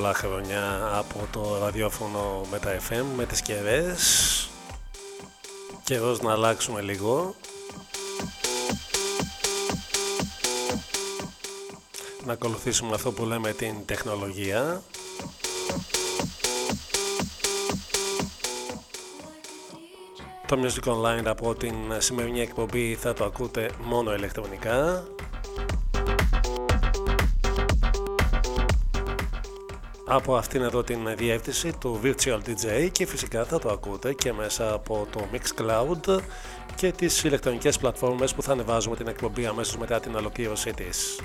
πέρα πολλά χρόνια από το ραδιόφωνο με τα FM, με τις κεραίες. Καιρός να αλλάξουμε λίγο. Να ακολουθήσουμε αυτό που λέμε την τεχνολογία. Το Music Online από την σημερινή εκπομπή θα το ακούτε μόνο ηλεκτρονικά από αυτήν εδώ την διεύθυνση του Virtual DJ και φυσικά θα το ακούτε και μέσα από το Mixcloud και τις ηλεκτρονικές πλατφόρμες που θα ανεβάζουμε την εκπομπή αμέσως μετά την ολοκλήρωσή της.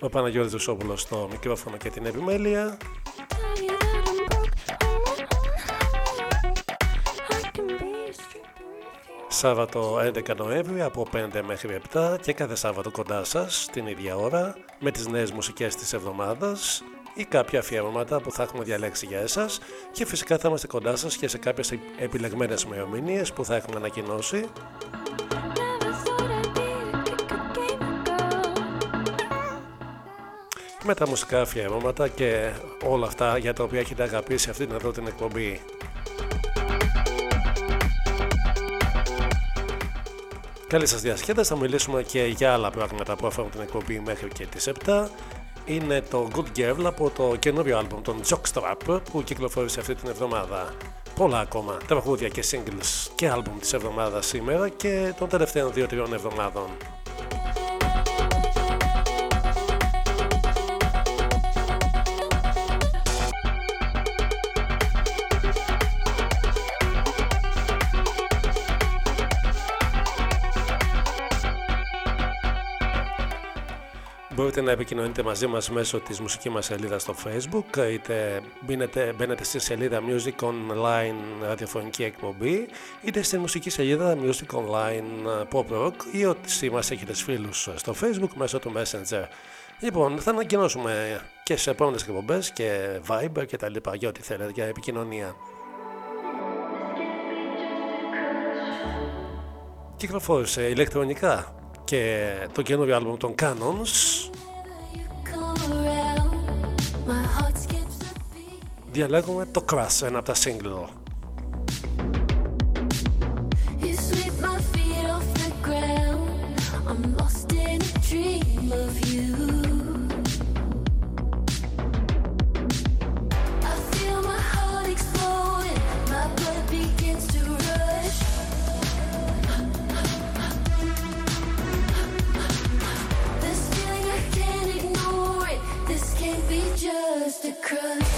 Ο Παναγιώτης Δουσόπουλος στο μικρόφωνο και την επιμέλεια Σάββατο 11 Νοέμβρη από 5 μέχρι 7 και κάθε Σάββατο κοντά σας την ίδια ώρα με τις νέες μουσικές της εβδομάδας ή κάποια αφιερώματα που θα έχουμε διαλέξει για εσάς και φυσικά θα είμαστε κοντά σας και σε κάποιες επιλεγμένες ημερομηνίες που θα έχουμε ανακοινώσει με τα μουσικά αφιερώματα και όλα αυτά για τα οποία έχετε αγαπήσει αυτή την εδώ την εκπομπή. Καλή σας διασκέδαση, θα μιλήσουμε και για άλλα πράγματα που αφορούν την εκπομπή μέχρι και τις 7. Είναι το Good Girl από το καινούριο άλμπομ των Jockstrap που κυκλοφόρησε αυτή την εβδομάδα. Πολλά ακόμα τραγούδια και singles και άλμπομ της εβδομάδας σήμερα και των τελευταίων 2-3 εβδομάδων. Μπορείτε να επικοινωνείτε μαζί μας μέσω της μουσικής μας σελίδας στο facebook είτε μπαίνετε, μπαίνετε στη σελίδα Music Online ραδιοφωνική εκπομπή είτε στη μουσική σελίδα Music Online Pop Rock ή ό,τι μας έχετε φίλους στο facebook μέσω του Messenger. Λοιπόν, θα ανακοινώσουμε και σε επόμενες εκπομπές και Viber και τα λοιπά για ό,τι θέλετε για επικοινωνία. Κυκλοφόρησε ηλεκτρονικά και το καινούριο άλμπουμ των Canons διαλέγουμε το Crash, ένα από τα single. Just a crush.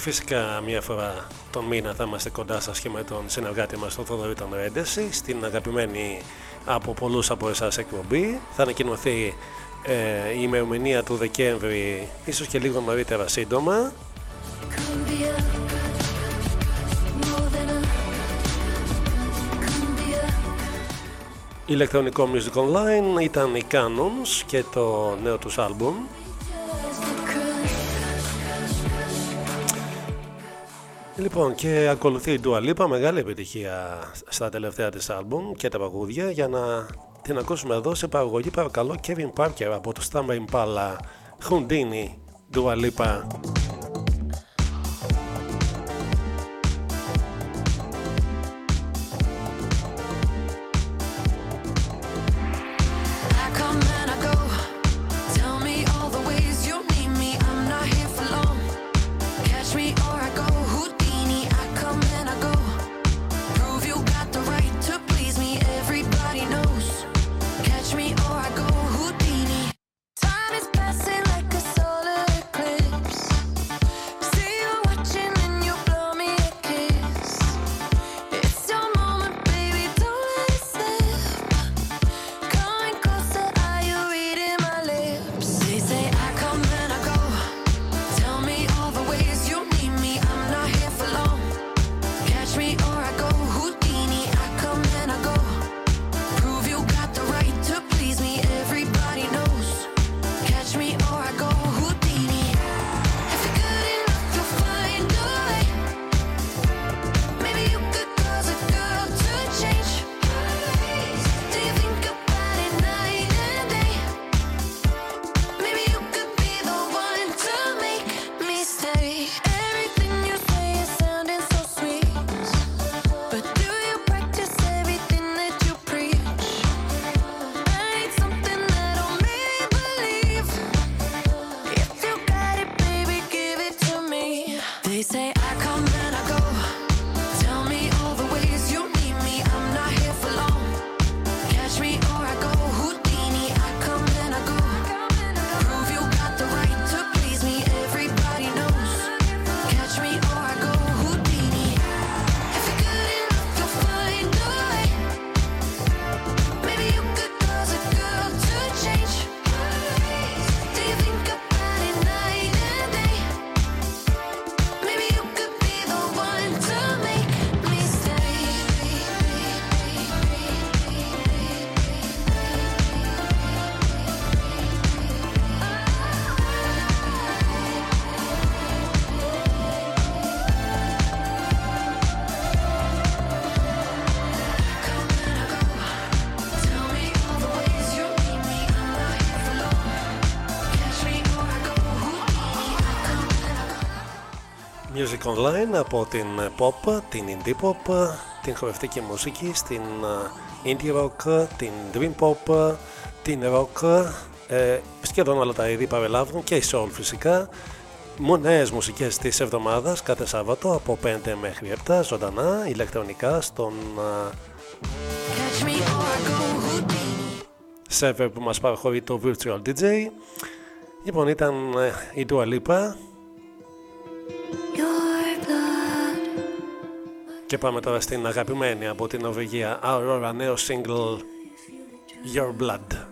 Φυσικά μία φορά τον μήνα θα είμαστε κοντά σας και με τον συνεργάτη μας τον Θοδωρή τον Ρέντεση στην αγαπημένη από πολλούς από εσάς εκπομπή. Θα ανακοινωθεί ε, η ημερομηνία του Δεκέμβρη ίσως και λίγο νωρίτερα σύντομα. Ηλεκτρονικό Music Online ήταν οι Canons και το νέο τους άλμπουμ Λοιπόν και ακολουθεί η Dua Lipa, μεγάλη επιτυχία στα τελευταία της άλμπουμ και τα παγούδια για να την ακούσουμε εδώ σε παραγωγή παρακαλώ Kevin Parker από το Stamba Impala. Houdini Dua Lipa Music Online από την pop, την indie pop, την χορευτική μουσική, στην ε, indie rock, την dream pop, την rock, ε, σχεδόν όλα τα είδη παρελάβουν και η soul φυσικά. Νέες μουσικές της εβδομάδας κάθε Σάββατο από 5 μέχρι 7 ζωντανά ηλεκτρονικά στον σερβερ που μας παραχωρεί το Virtual DJ. Λοιπόν ήταν ε, η Dua Lipa Και πάμε τώρα στην αγαπημένη από την Νορβηγία Aurora νέο single Your Blood.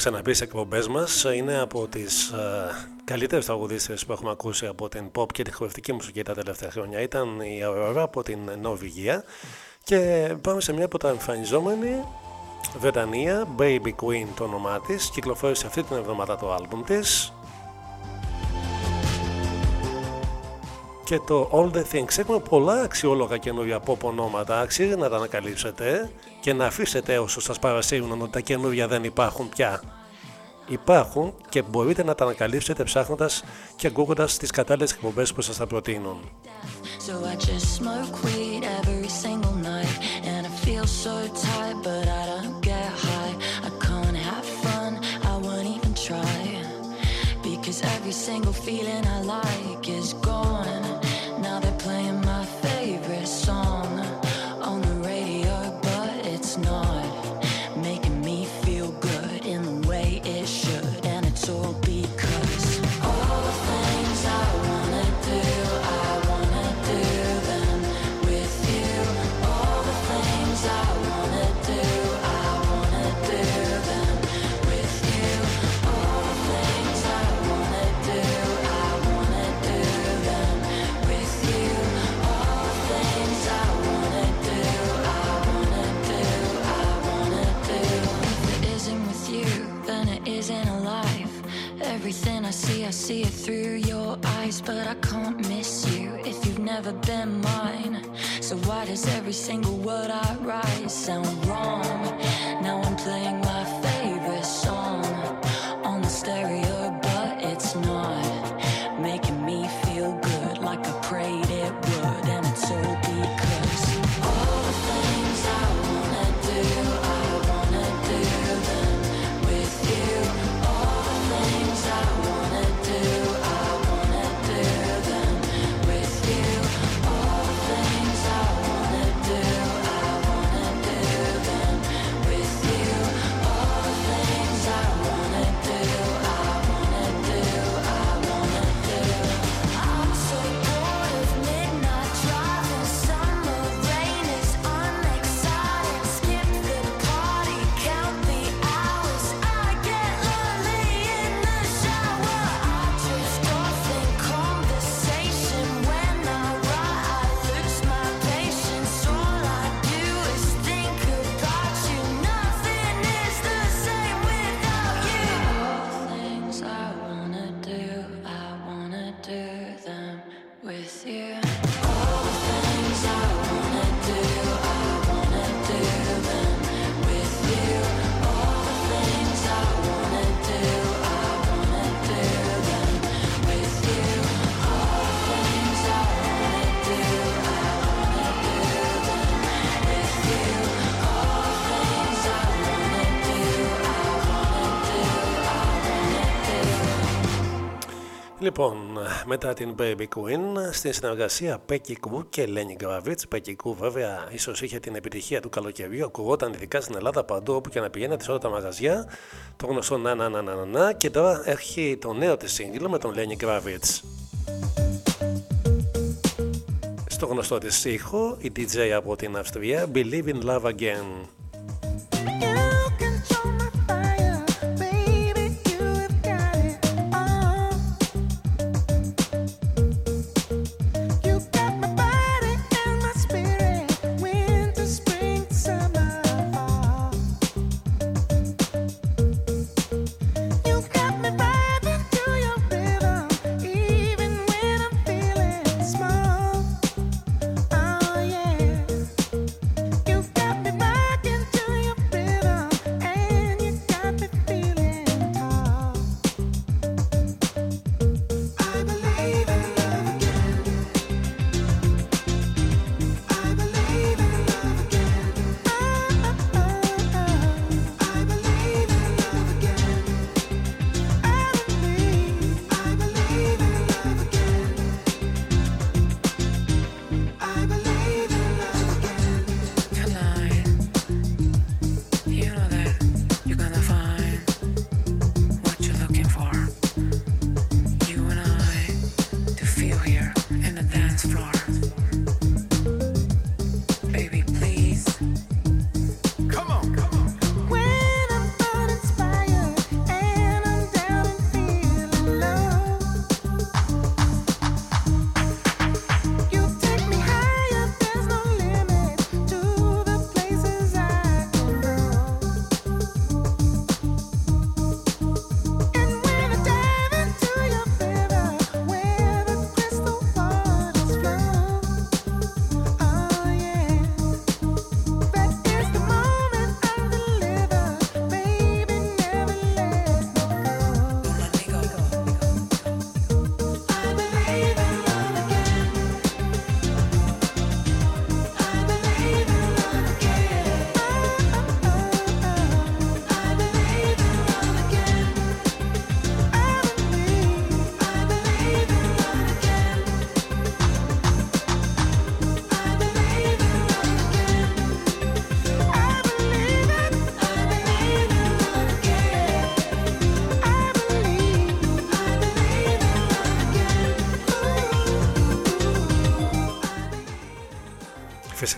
Ξαναπείς σε εκπομπές μας. Είναι από τις uh, καλύτερες τραγουδίστρε που έχουμε ακούσει από την pop και τη χορευτική μουσική τα τελευταία χρόνια. Ήταν η Aurora από την Νορβηγία. Και πάμε σε μια από τα εμφανιζόμενη Βρετανία, Baby Queen το όνομά της. Κυκλοφόρησε αυτή την εβδομάδα το album της. Και το All the Things. Έχουμε πολλά αξιόλογα καινούργια pop ονόματα. Αξίζει να τα ανακαλύψετε και να αφήσετε όσους σας παρασύρουν ότι τα καινούργια δεν υπάρχουν πια. Υπάρχουν και μπορείτε να τα ανακαλύψετε ψάχνοντας και ακούγοντας τις κατάλληλες εκπομπές που σας θα προτείνουν. So I just smoke weed every single night And I feel so tired but I don't get high I can't have fun, I won't even try Because every single feeling I like μετά την Baby Queen, στην συνεργασία Becky Koo και Lenny Gravitz, Becky Koo βέβαια ίσως είχε την επιτυχία του καλοκαιριού, ακουγόταν ειδικά στην Ελλάδα παντού όπου και να πηγαίνετε σε όλα τα μαγαζιά, το γνωστό να να να να να, να και τώρα έχει το νέο της σύγκλο με τον Lenny Gravitz. Στο γνωστό της ήχο, η DJ από την Αυστρία, Believe in Love Again.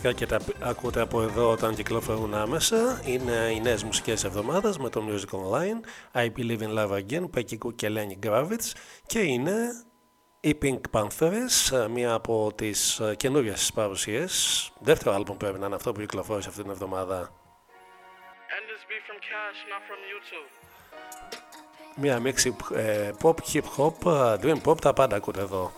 Φυσικά και τα ακούτε από εδώ όταν κυκλοφορούν άμεσα. Είναι οι νέες μουσικές εβδομάδε με το Music Online, I Believe in Love Again, Πεκικού και Lenny Gravitz και είναι οι Pink Panthers, μία από τις καινούριες παρουσίες. Δεύτερο άλμπομ πρέπει να είναι αυτό που κυκλοφόρησε αυτή την εβδομάδα. Μία μίξη ε, pop, hip hop, dream pop, τα πάντα ακούτε εδώ.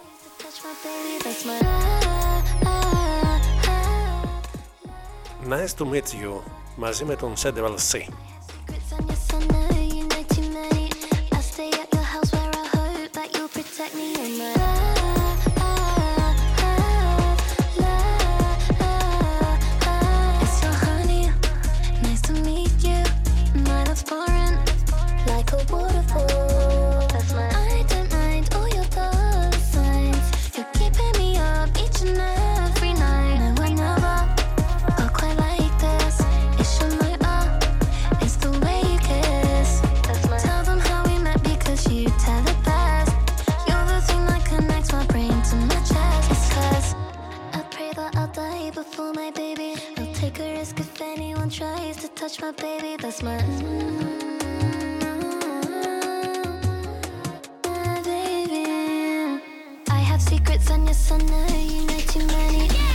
Nice to meet you μαζί με τον Central C. up for my baby. I'll take a risk if anyone tries to touch my baby. That's my. Mm, my baby. I have secrets on your son, you know too many. Yeah.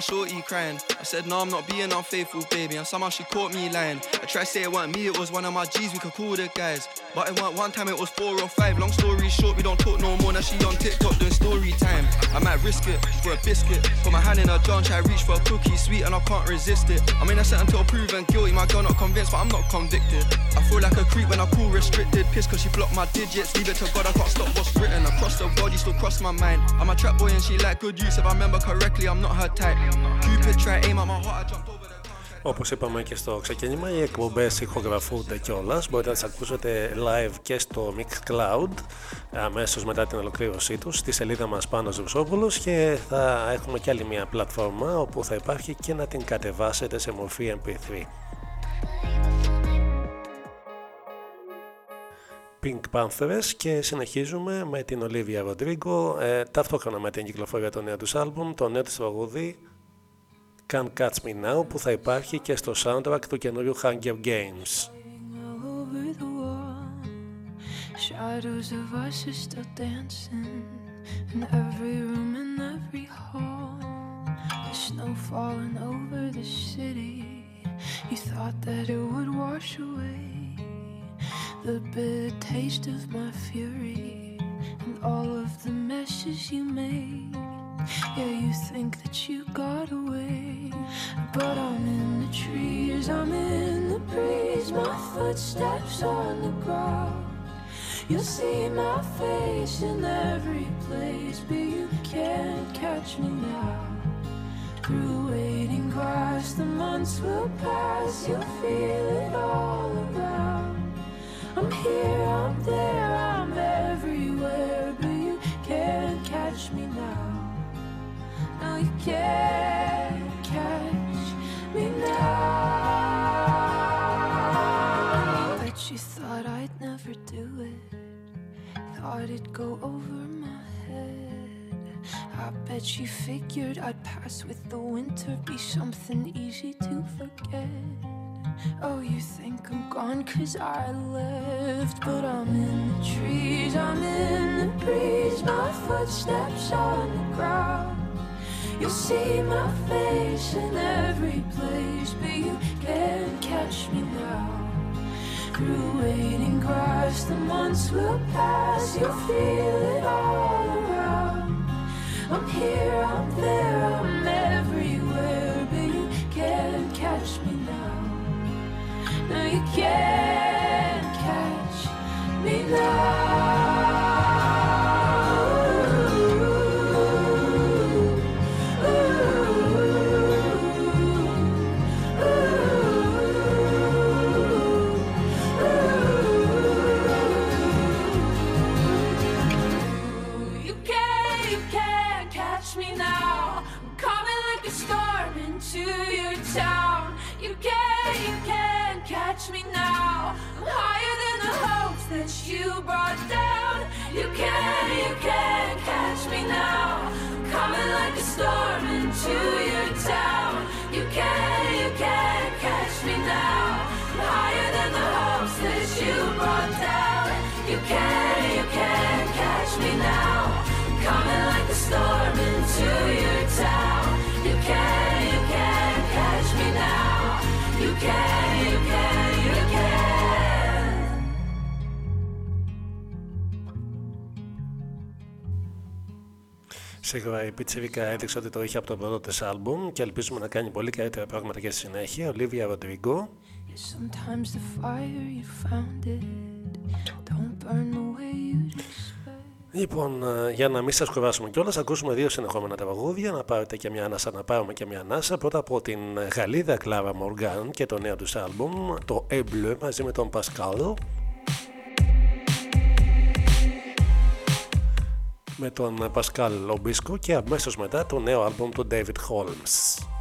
Said, no, I'm not being unfaithful, baby. And somehow she caught me lying. I tried to say it wasn't me, it was one of my G's, we could call the guys. But it weren't one time, it was four or five. Long story short, we don't talk no more. Now she on TikTok doing story time. I might risk it for a biscuit. Put my hand in her jar try reach for a cookie, sweet, and I can't resist it. I mean, I said until proven guilty, my girl not convinced, but I'm not convicted. I feel like a creep when I call restricted. Piss cause she blocked my digits. Leave it to God, I can't stop what's written. Across the body, still cross my mind. I'm a trap boy and she like good use. If I remember correctly, I'm not her type. Cupid try aim at my heart, I jumped over. Όπως είπαμε και στο ξεκίνημα, οι εκπομπές ηχογραφούνται κιόλας. Μπορείτε να τις ακούσετε live και στο Mixcloud αμέσως μετά την ολοκλήρωσή τους στη σελίδα μας πάνω Ζευσόπουλο και θα έχουμε κι άλλη μια πλατφόρμα όπου θα υπάρχει και να την κατεβάσετε σε μορφή MP3. Pink Panthers και συνεχίζουμε με την Olivia Rodrigo ε, ταυτόχρονα με την κυκλοφορία του νέου τους άλμπουμ, το νέο της τραγούδι Can't Catch Me Now που θα υπάρχει και στο soundtrack του καινούριου Hunger Games. Shadows of us are still dancing in every room and every hall. The snow falling over the city. You thought that it would wash away the bitter taste of my fury and all of the messes you made. Yeah, you think that you got away, but I'm in the trees, I'm in the breeze, my footsteps on the ground. You'll see my face in every place, but you can't catch me now. Through waiting grass, the months will pass, you'll feel it all around. I'm here, I'm there, I'm everywhere, but you can't catch me now. Thought I'd never do it. Thought it'd go over my head. I bet you figured I'd pass with the winter, be something easy to forget. Oh, you think I'm gone cause I left, but I'm in the trees, I'm in the breeze, my footsteps on the ground. You'll see my face in every place, but you can't catch me now. Through waiting grass, the months will pass, you'll feel it all around. I'm here, I'm there, I'm everywhere, but you can't catch me now. No, you can't catch me now. Higher than the hopes that you brought down. You can, you can catch me now. Coming like a storm into your town. You can, you can catch me now. Higher than the hopes that you brought down. You can, you can catch me now. Coming like a storm into your town. You can, you can catch me now. You can, you can, Σίγουρα η Πιτσίρικα έδειξε ότι το είχε από το πρώτο της άλμπουμ και ελπίζουμε να κάνει πολύ καλύτερα πράγματα και στη συνέχεια. Ολίβια Ροντρίγκο. Sometimes the fire you found it don't burn the way you expect. Λοιπόν, ε, για να μην σας κουράσουμε κιόλας, ακούσουμε δύο συνεχόμενα τραγούδια, να πάρετε και μια ανάσα, να πάρουμε και μια ανάσα. Πρώτα από την Γαλλίδα Κλάρα Μοργάν και το νέο τους άλμπουμ, το E Bleu μαζί με τον Πασκάλ. Με τον Πασκάλ Λομπίσκο και αμέσως μετά το νέο άλμπουμ του David Holmes.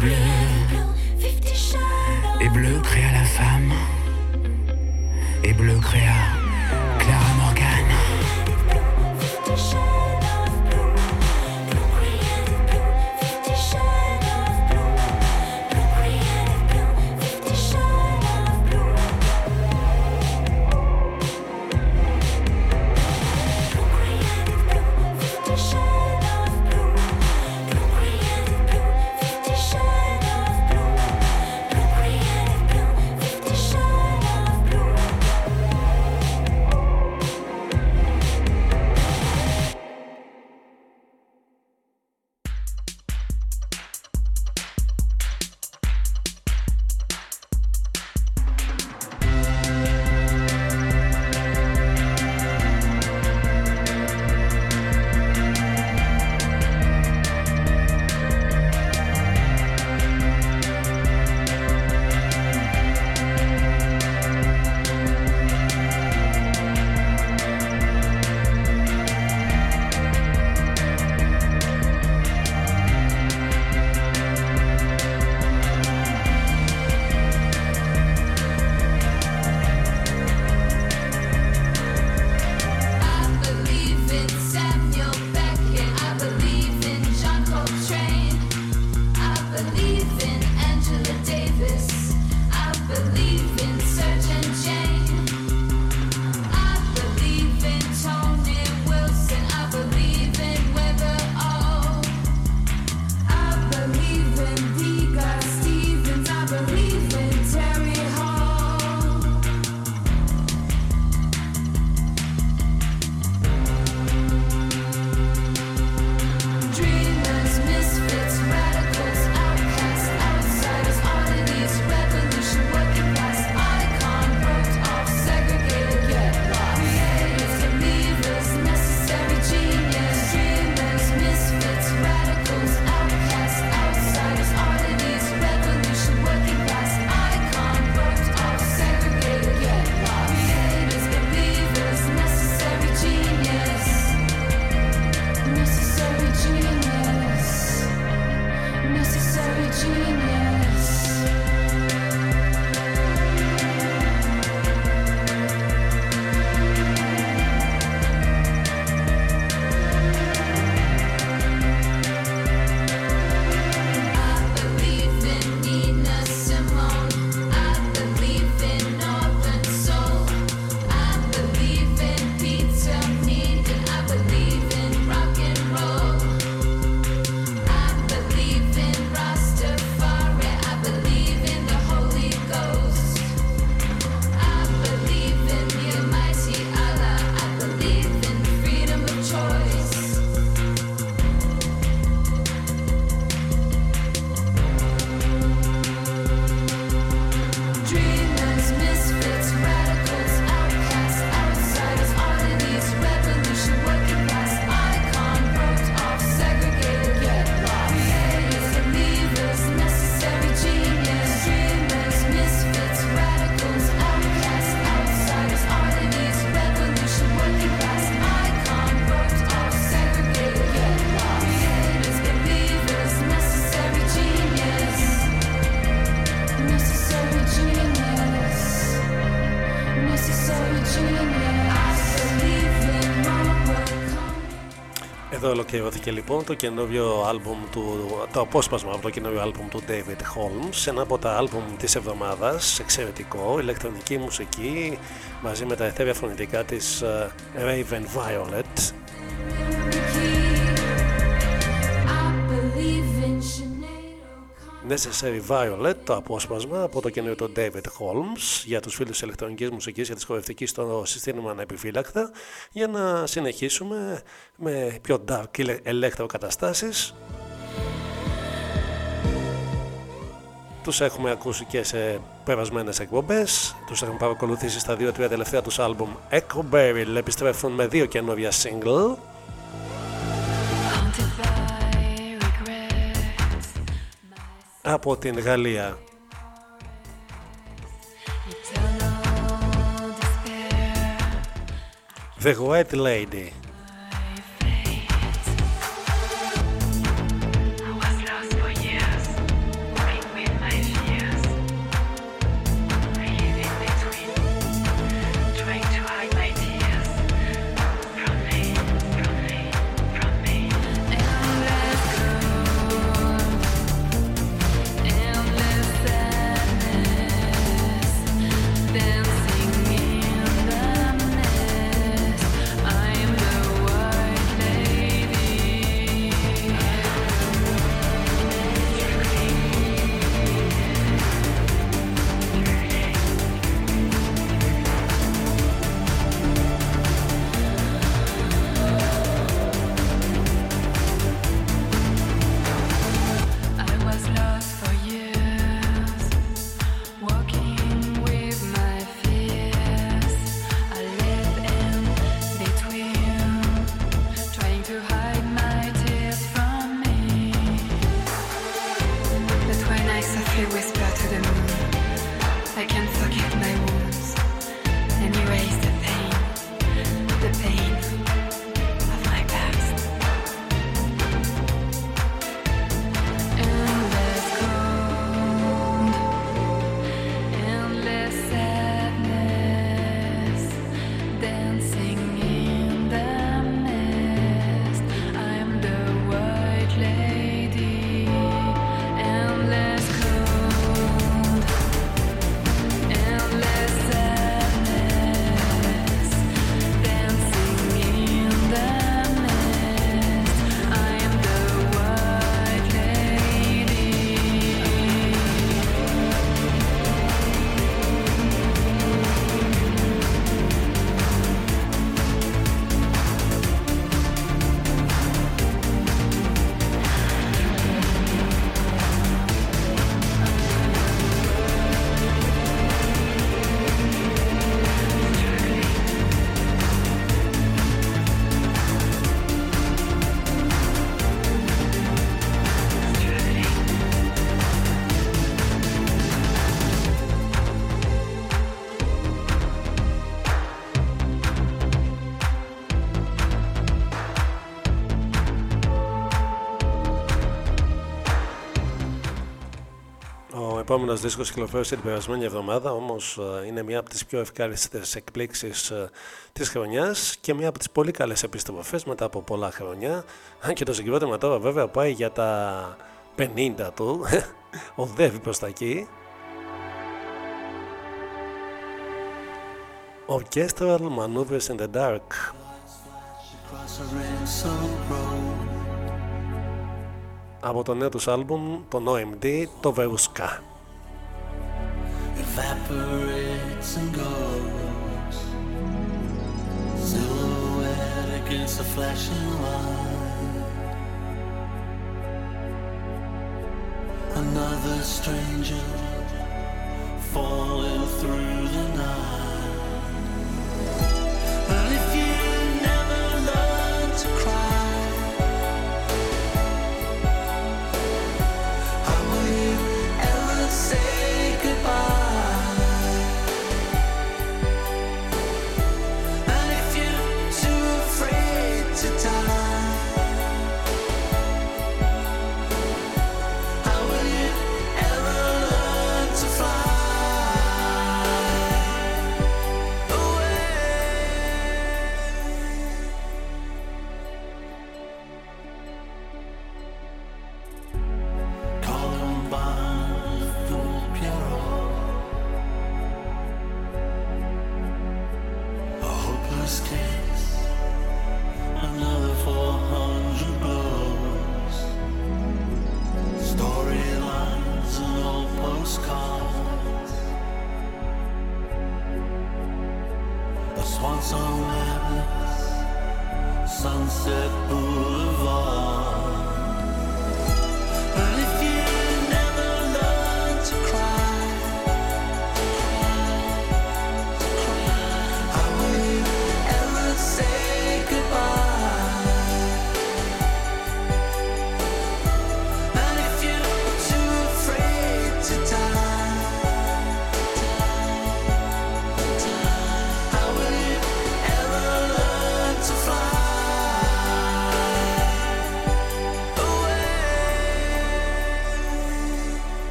breath. Ολοκληρώθηκε λοιπόν το καινούριο άλμπουμ του, το απόσπασμα από το καινούριο άλμπουμ του David Holmes, ένα από τα άλμπουμ της εβδομάδας, εξαιρετικό, ηλεκτρονική μουσική μαζί με τα εθέρια φωνητικά της ε, Raven Violet. Necessary Violet, το απόσπασμα από το καινούριο του David Holmes για τους φίλους της ηλεκτρονικής μουσικής για της χορευτικής στο συστήμα ανεπιφύλακτα. Για να συνεχίσουμε με πιο dark electro καταστάσεις. Τους έχουμε ακούσει και σε περασμένες εκπομπές. Τους έχουμε παρακολουθήσει στα δύο-τρία τελευταία τους άλμπουμ Echo Beryl επιστρέφουν με δύο καινούργια single από την Γαλλία. The White Lady. Επόμενος δίσκος κυκλοφόρησε την περασμένη εβδομάδα, όμως ε, είναι μια από τις πιο ευχάριστες εκπλήξεις ε, της χρονιάς και μια από τις πολύ καλές επιστροφές μετά από πολλά χρόνια. Αν και το συγκρότημα τώρα βέβαια πάει για τα 50 του, οδεύει προς τα εκεί. Orchestral Maneuvers in the Dark. Από το νέο τους άλμπουμ, το OMD, το Veruska. Evaporates and goes. Silhouette against the flashing light. Another stranger falling through the night.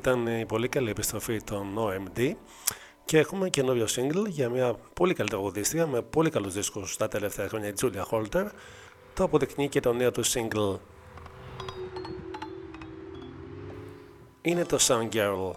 ήταν η πολύ καλή επιστροφή των OMD και έχουμε καινούριο single για μια πολύ καλή τραγουδίστρια με πολύ καλούς δίσκους τα τελευταία χρόνια, η Julia Holter. Το αποδεικνύει και το νέο του single. Είναι το Sound Girl.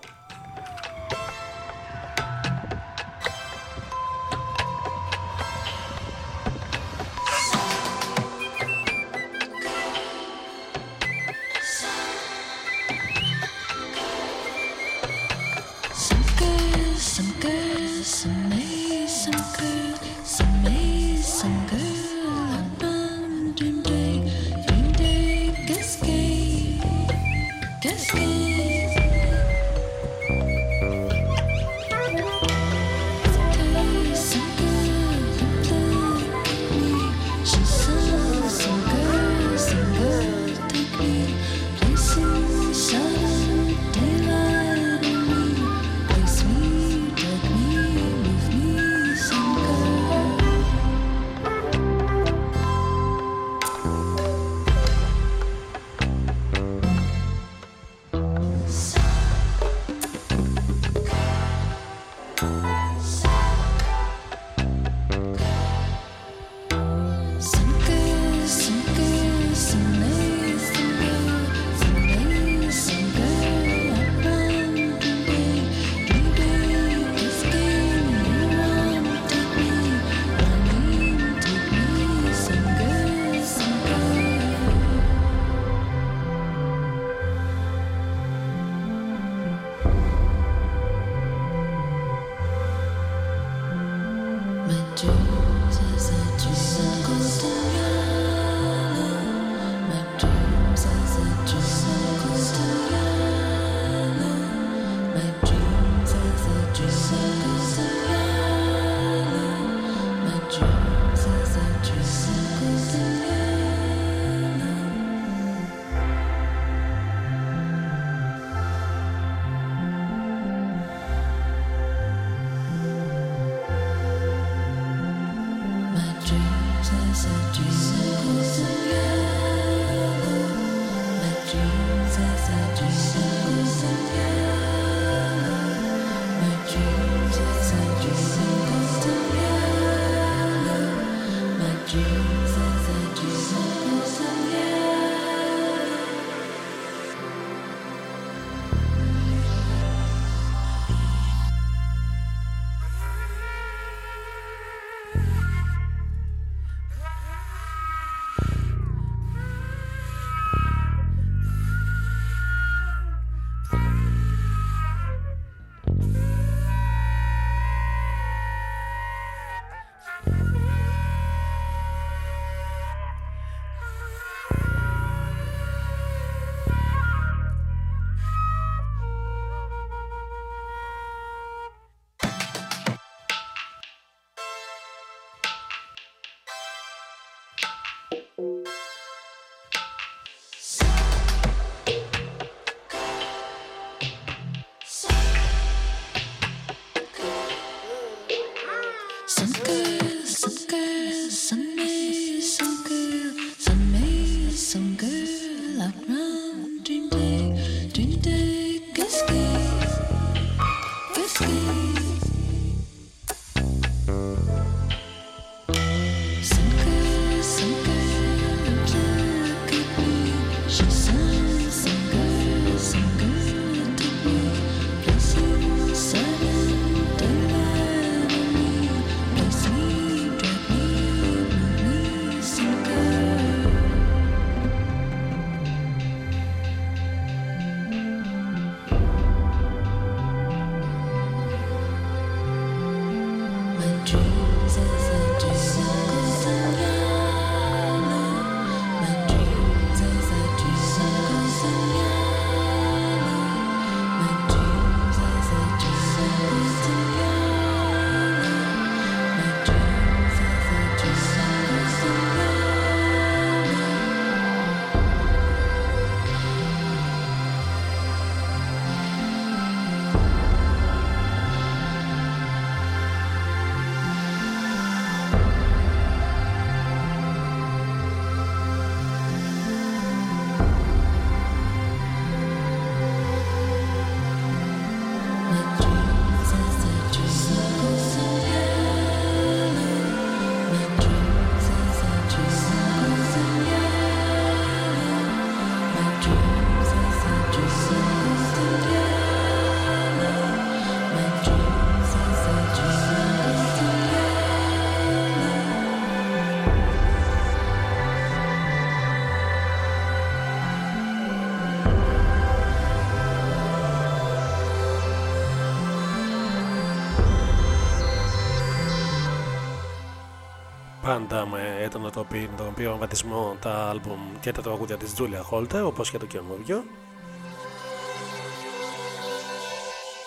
Πάντα με τον οποίο, τον οποίο βατισμό τα άλμπουμ και τα τραγούδια της Julia Holter όπως και το καινούριο.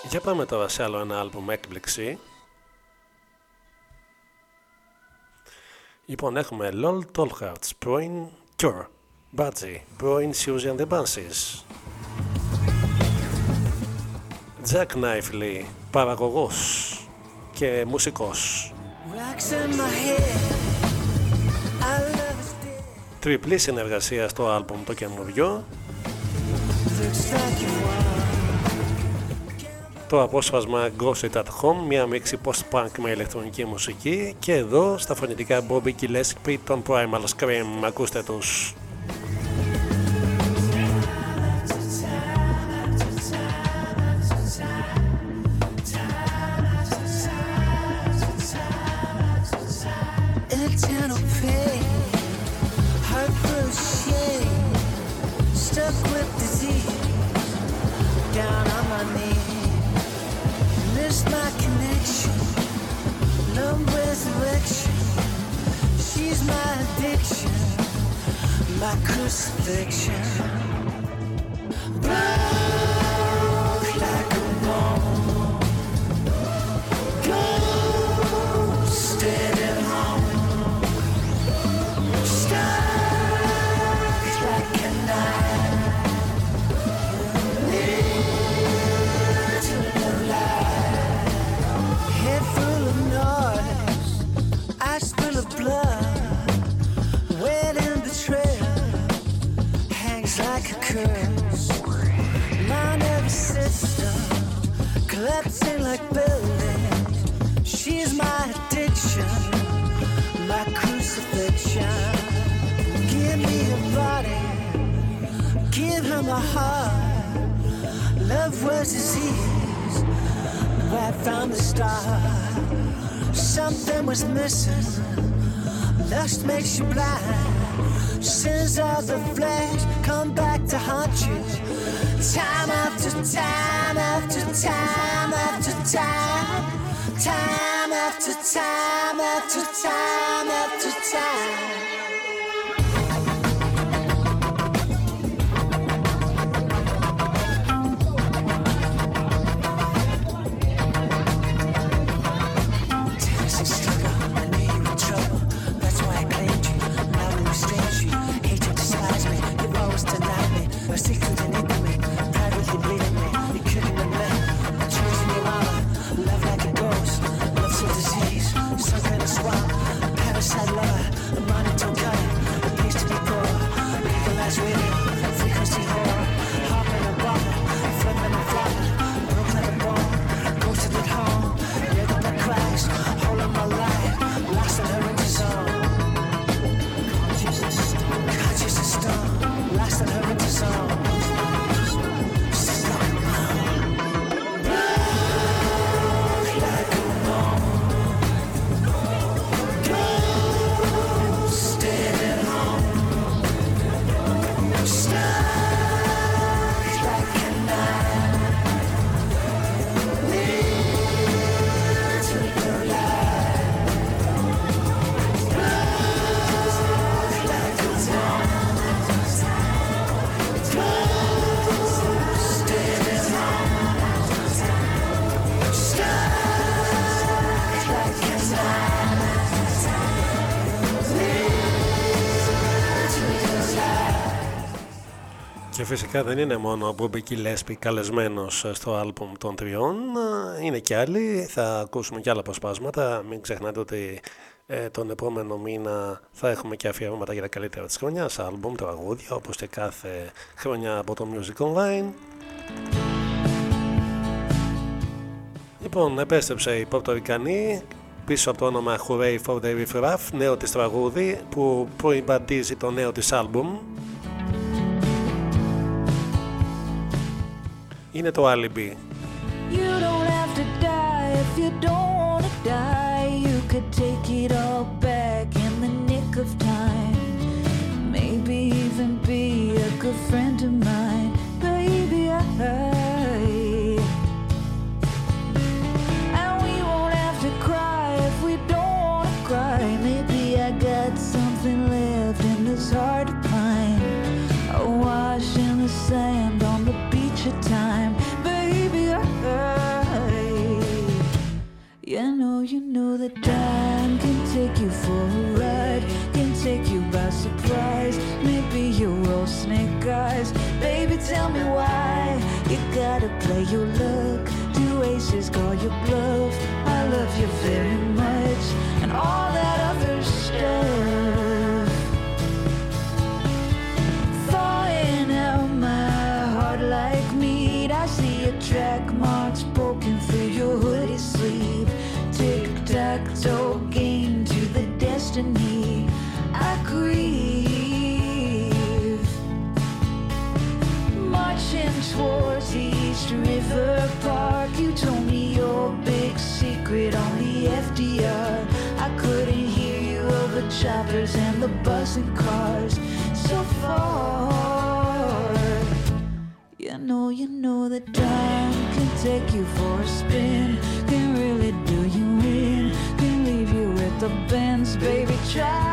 Για πάμε τώρα σε άλλο ένα άλμπουμ έκπληξη. Λοιπόν έχουμε LOL Tolharts, πρώην Cure, Budgie, πρώην Susie and the Banshees. Jack Knifeley, παραγωγός και μουσικός. Rocks in my head. Τριπλή συνεργασία στο άλμπουμ το καινούριο. Looks like you want. Το απόσπασμα Ghost It At Home, μια μίξη post-punk με ηλεκτρονική μουσική και εδώ στα φωνητικά Bobby Gillespie των Primal Scream. Ακούστε τους. She's my addiction, my crucifixion. Broke collapsing like buildings. She's my addiction my crucifixion. Give me your body, give her my heart. Love was a disease, right from the start. Something was missing, lust makes you blind. Sins of the flesh come back to haunt you. Time after time after time after time. Time after time after time after time. Φυσικά δεν είναι μόνο ο Bobby Gillespie καλεσμένος στο άλμπουμ των τριών, είναι και άλλοι, θα ακούσουμε και άλλα αποσπάσματα, μην ξεχνάτε ότι ε, τον επόμενο μήνα θα έχουμε και αφιερώματα για τα καλύτερα της χρονιάς, άλμπουμ, τραγούδια, όπως και κάθε χρονιά από το Music Online. Λοιπόν, επέστρεψε η Πορτορικανή πίσω από το όνομα Hooray for the Riff Raff, νέο της τραγούδι που προϊμπαντίζει το νέο της άλμπουμ. Nick of time. Maybe even be a good friend of mine, baby. I. And you know that time can take you for a ride, can take you by surprise. Maybe you're all snake eyes. Baby, tell me why you gotta play your luck. Do aces call your bluff? I love you very much, and all that other stuff. Destiny. I grieve. Marching towards the East River Park. You told me your big secret on the FDR. I couldn't hear you over choppers and the buzzing cars. So far. You know, you know that time can take you for a spin. Baby, try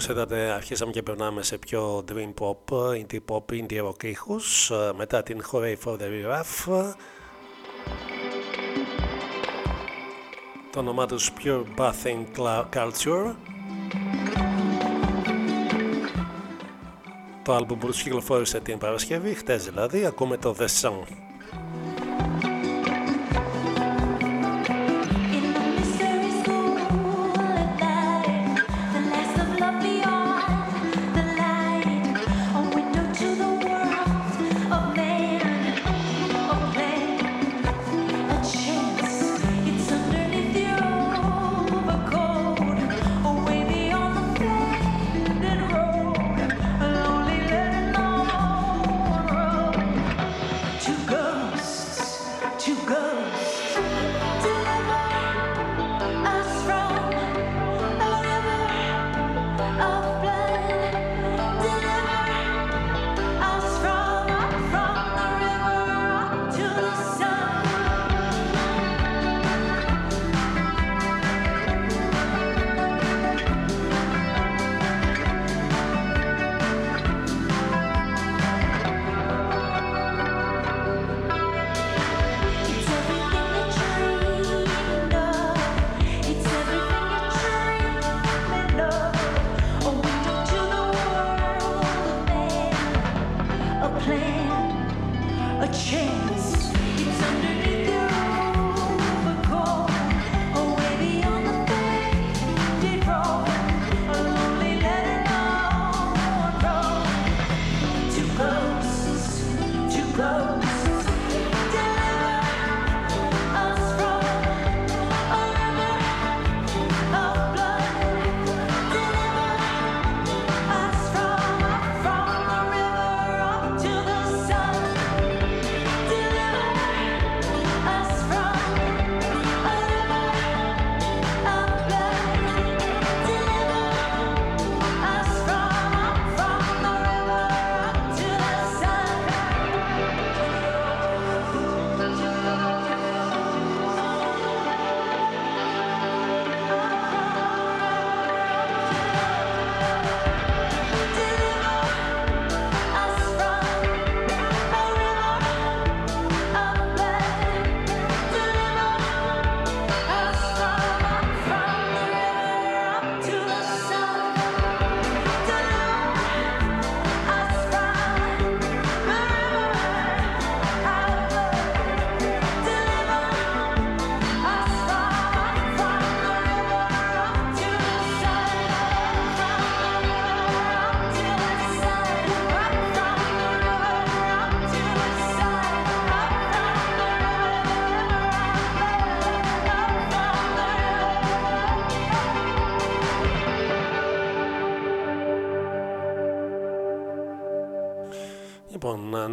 όπως είδατε αρχίσαμε και περνάμε σε πιο dream pop, indie pop, indie rock ήχους ε, μετά την Hooray for the Rough το όνομά τους Pure Bathing Cla- Culture το άλμπουμ που τους κυκλοφόρησε την Παρασκευή, χτες δηλαδή, ακούμε το The Song.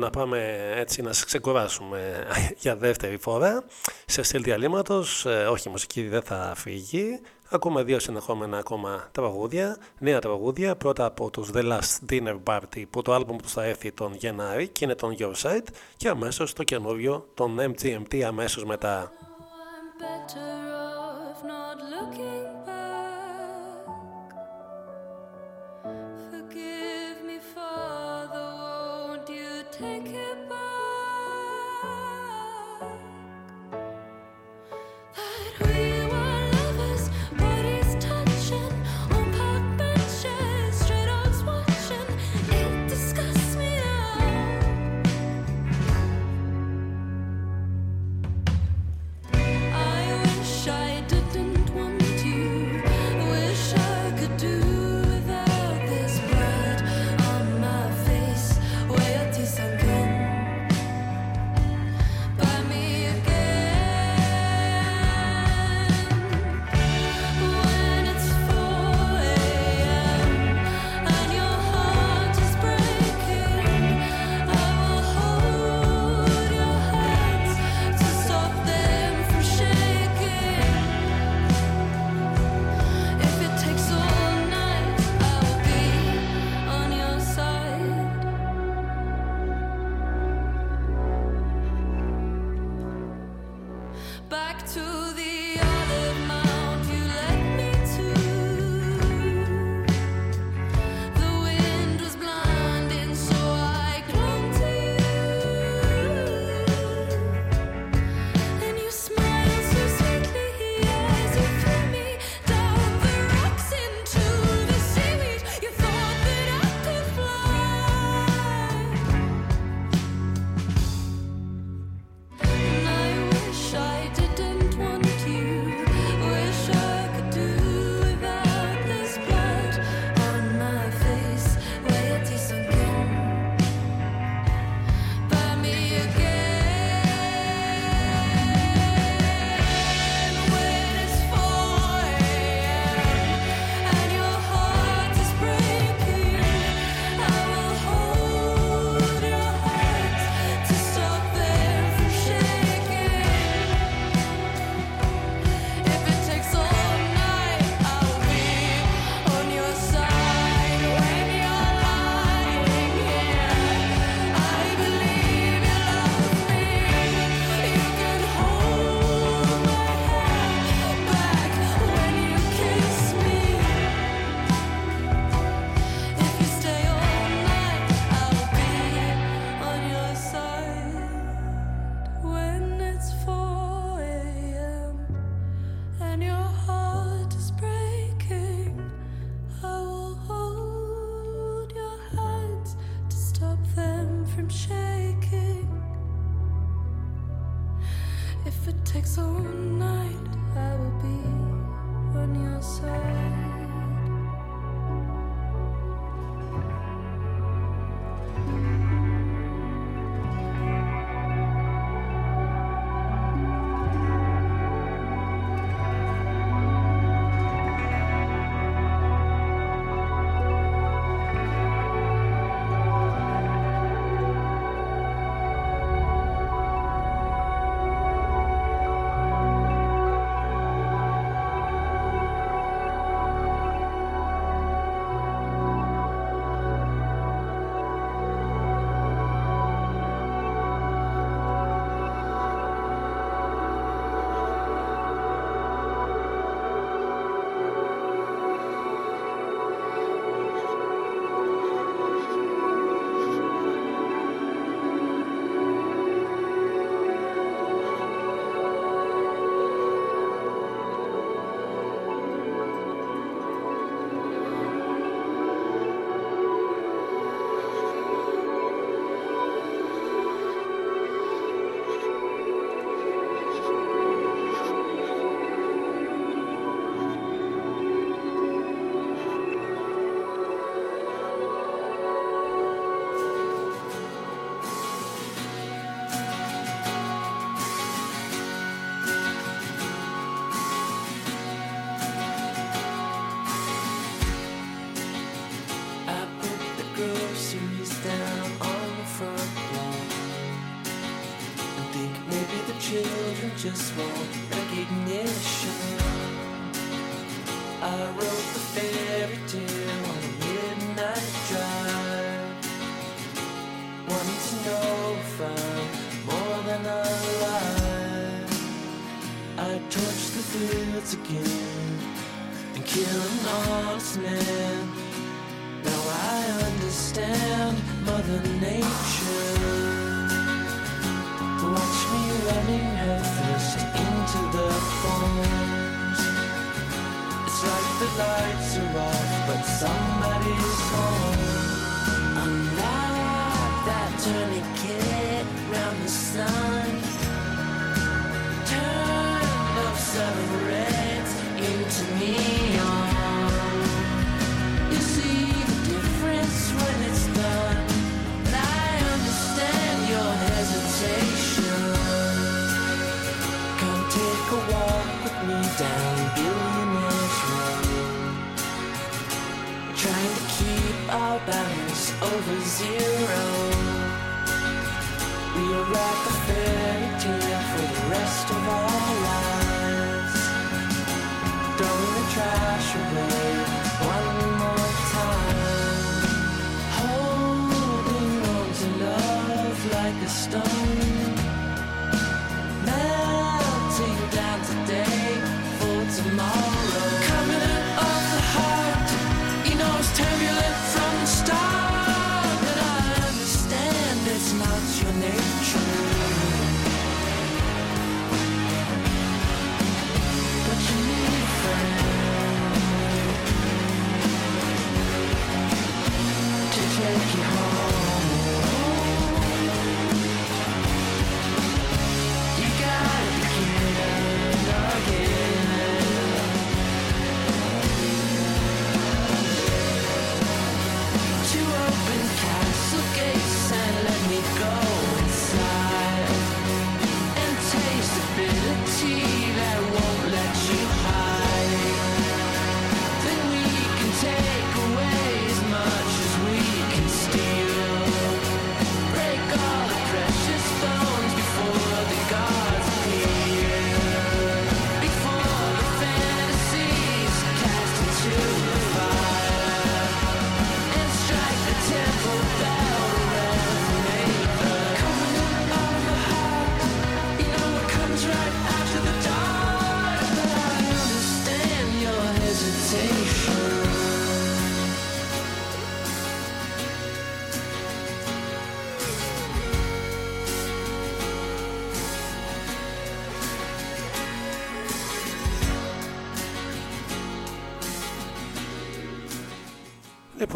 να πάμε έτσι να σας ξεκουράσουμε για δεύτερη φορά. Σε στυλ διαλύματος, ε, όχι η μουσική δεν θα φύγει, ακόμα δύο συνεχόμενα ακόμα τραγούδια, νέα τραγούδια, πρώτα από τους The Last Dinner Party που το άλμπουμ που θα έρθει τον Γενάρη και είναι τον Your Side και αμέσως το καινούριο τον MGMT αμέσως μετά.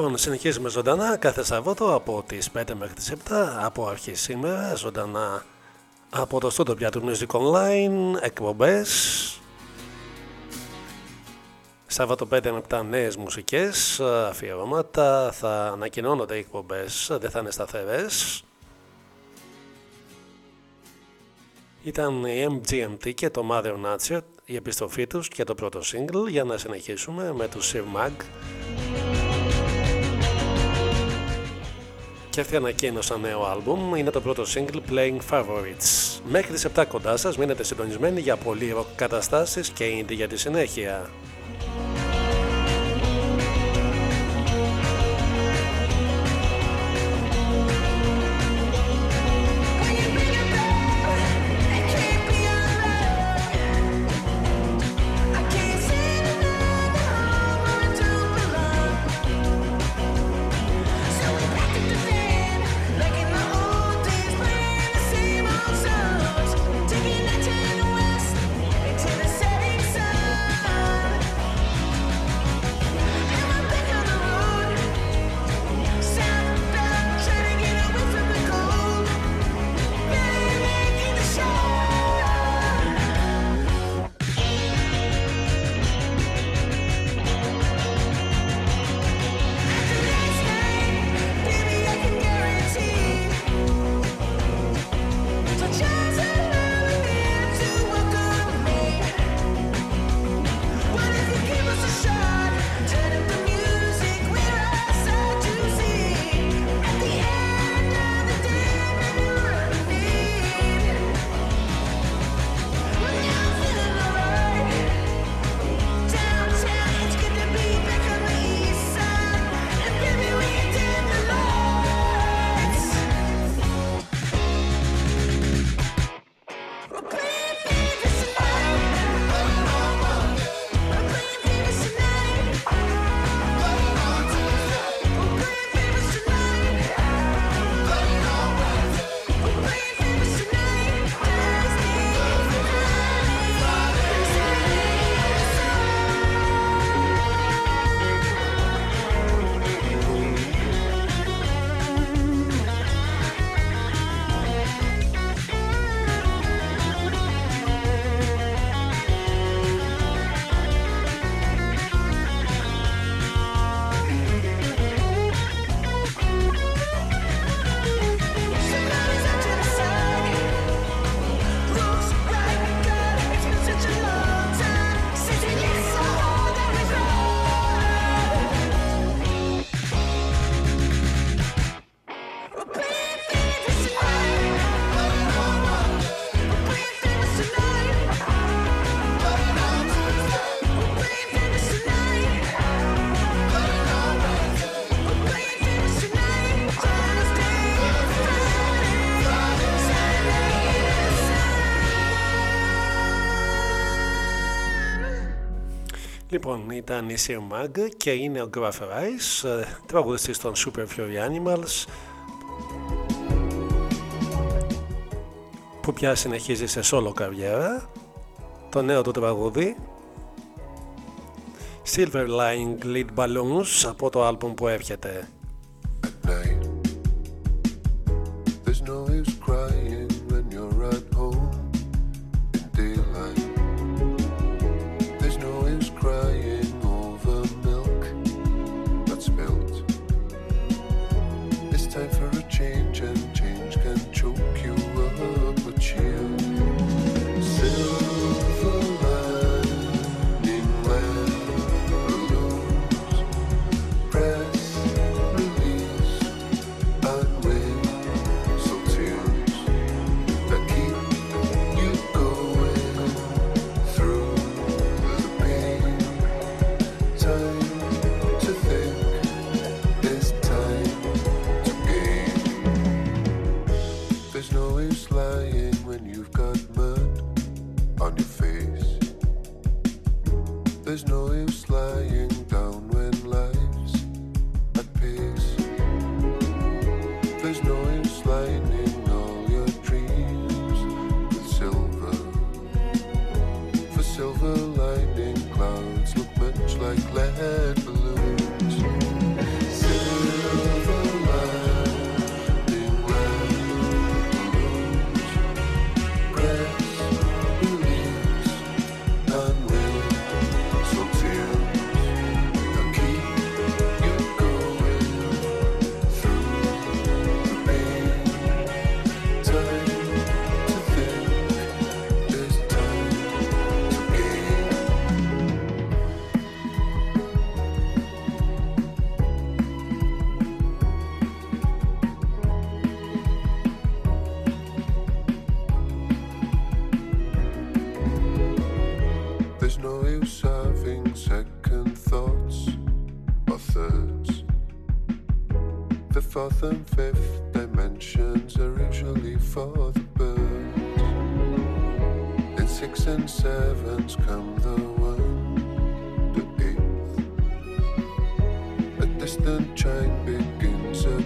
λοιπόν συνεχίζουμε ζωντανά κάθε Σαββάτο από τις 5 μέχρι τις 7 από αρχή σήμερα ζωντανά από το στούντο πια του Music Online εκπομπές. Σάββατο 5 με 7 νέες μουσικές αφιερώματα θα ανακοινώνονται οι εκπομπές δεν θα είναι σταθερές. Ήταν η MGMT και το Mother Nature, η επιστροφή τους και το πρώτο single για να συνεχίσουμε με τους Sir Mag και αυτή ανακοίνωσαν νέο άλμπουμ, είναι το πρώτο single Playing Favorites. Μέχρι τις 7 κοντά σας μείνετε συντονισμένοι για πολύ ροκ καταστάσεις και indie για τη συνέχεια. Λοιπόν, ήταν η Sir Mag και είναι ο Grapher Ice, ε, τραγουδιστής των Super Fury Animals που πια συνεχίζει σε solo καριέρα. Το νέο του τραγούδι Silver Lying Lead Balloons από το άλμπουμ που έρχεται. Sevens come the one, the eighth. A distant chime begins a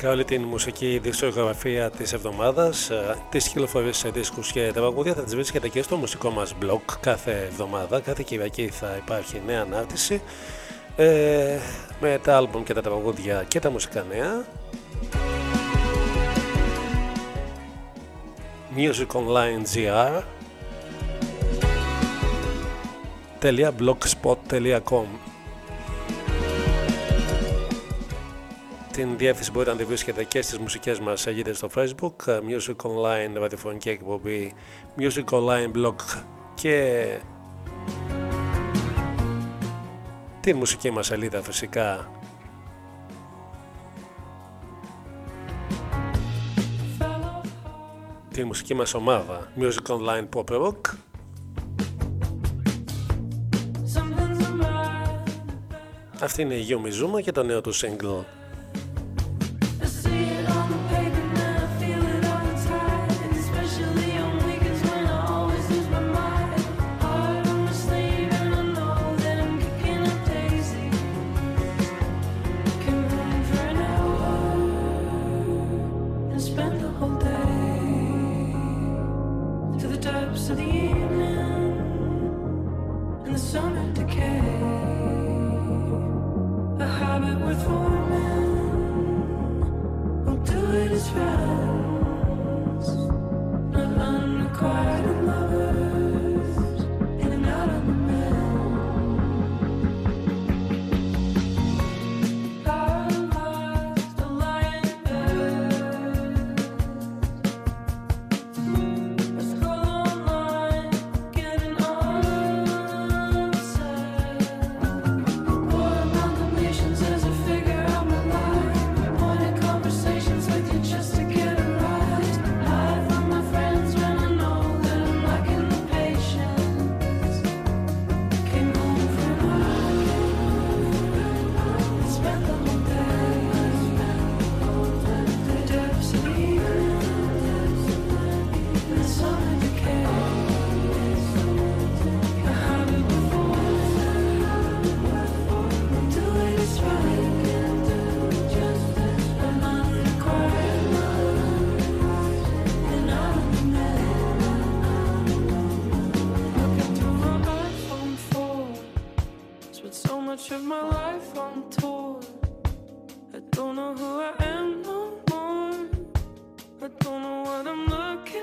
Φυσικά όλη την μουσική δισκογραφία της εβδομάδας, ε, τις κυκλοφορίες σε δίσκους και τραγούδια θα τις βρίσκετε και στο μουσικό μας blog κάθε εβδομάδα, κάθε Κυριακή θα υπάρχει νέα ανάρτηση ε, με τα άλμπουμ και τα τραγούδια και τα μουσικά νέα. Music Online GR .blogspot.com Την διεύθυνση μπορείτε να τη βρίσκετε και στις μουσικές μας σελίδες στο facebook ε, Music Online ραδιοφωνική εκπομπή Music Online blog και την μουσική μας σελίδα φυσικά. Την μουσική μας ομάδα Music Online Pop Rock. Αυτή είναι η Yumi Zuma και το νέο του single what I'm looking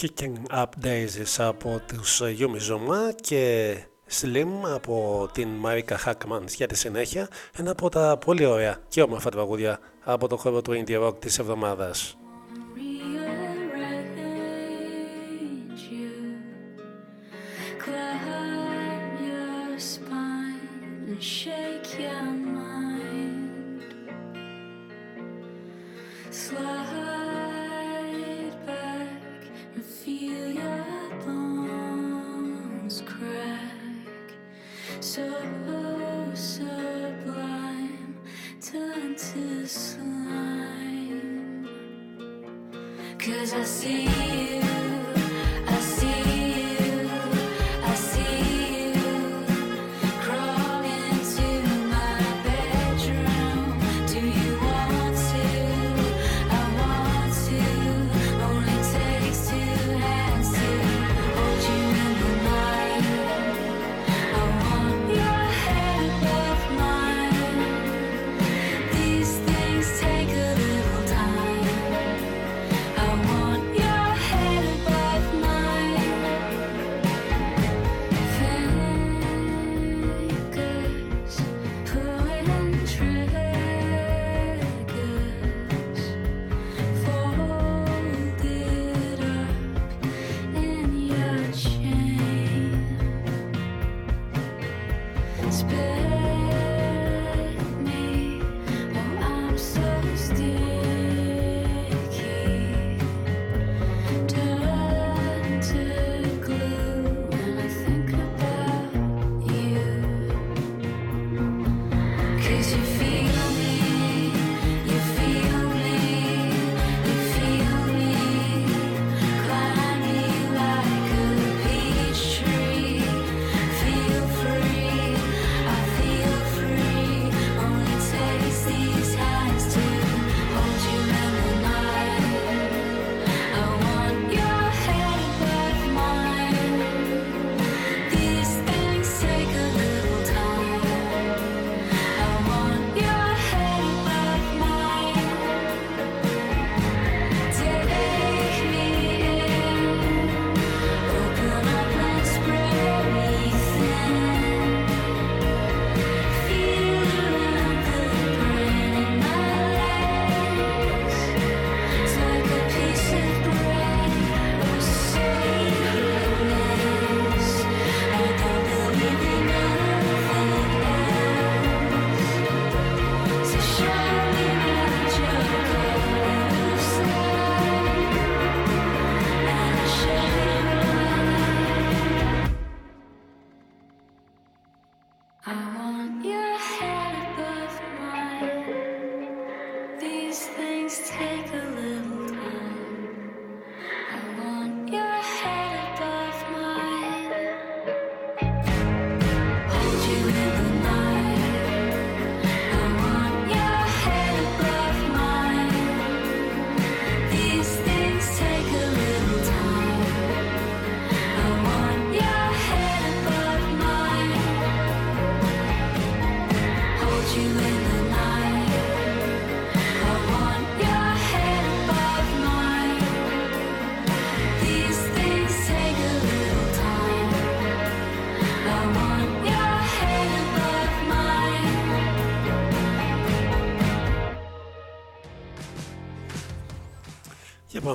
Kicking Up Daisies από τους ε, Yumi και Slim από την Μαρίκα Hackman. Για τη συνέχεια ένα από τα πολύ ωραία και όμορφα τραγούδια από το χώρο του Indie Rock της εβδομάδας.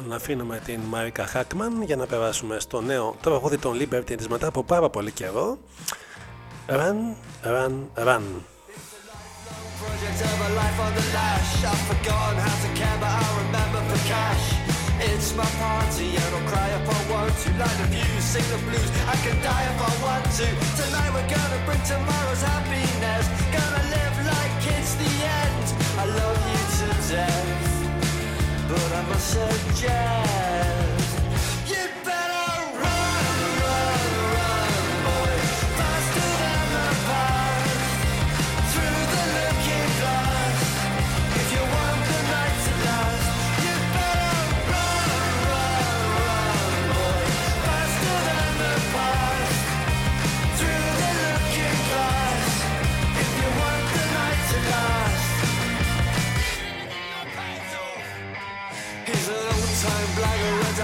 Λοιπόν, να αφήνουμε την Μάρικα Χάκμαν για να περάσουμε στο νέο τραγούδι των Liberty της μετά από πάρα πολύ καιρό. Run, run, run. Project of a life on the lash. I've forgotten how to care, but I remember for cash. It's my party, and I'll cry if I want to. Light the views, sing the blues. I can die if I want to. Tonight we're gonna bring tomorrow's happiness. Gonna live like it's the end. I love you to death, but I must suggest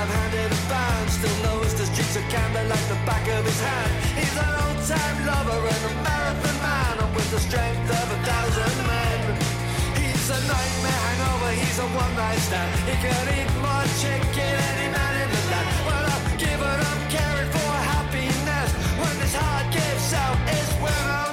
I've handed fan Still knows the streets of Camden like the back of his hand. He's an old-time lover and a marathon man And with the strength of a thousand men. He's a nightmare hangover, he's a one-night stand. He could eat more chicken any man in the land. Well, I've given up caring for happiness. When his heart gives out, it's when i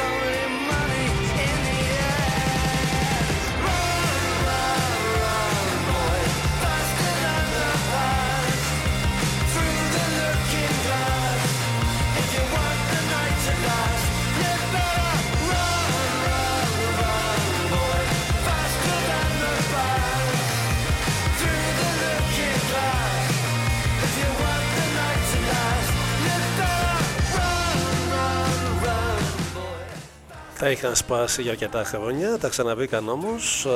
sorry. Τα είχαν σπάσει για αρκετά χρόνια, τα ξαναβρήκαν όμως α,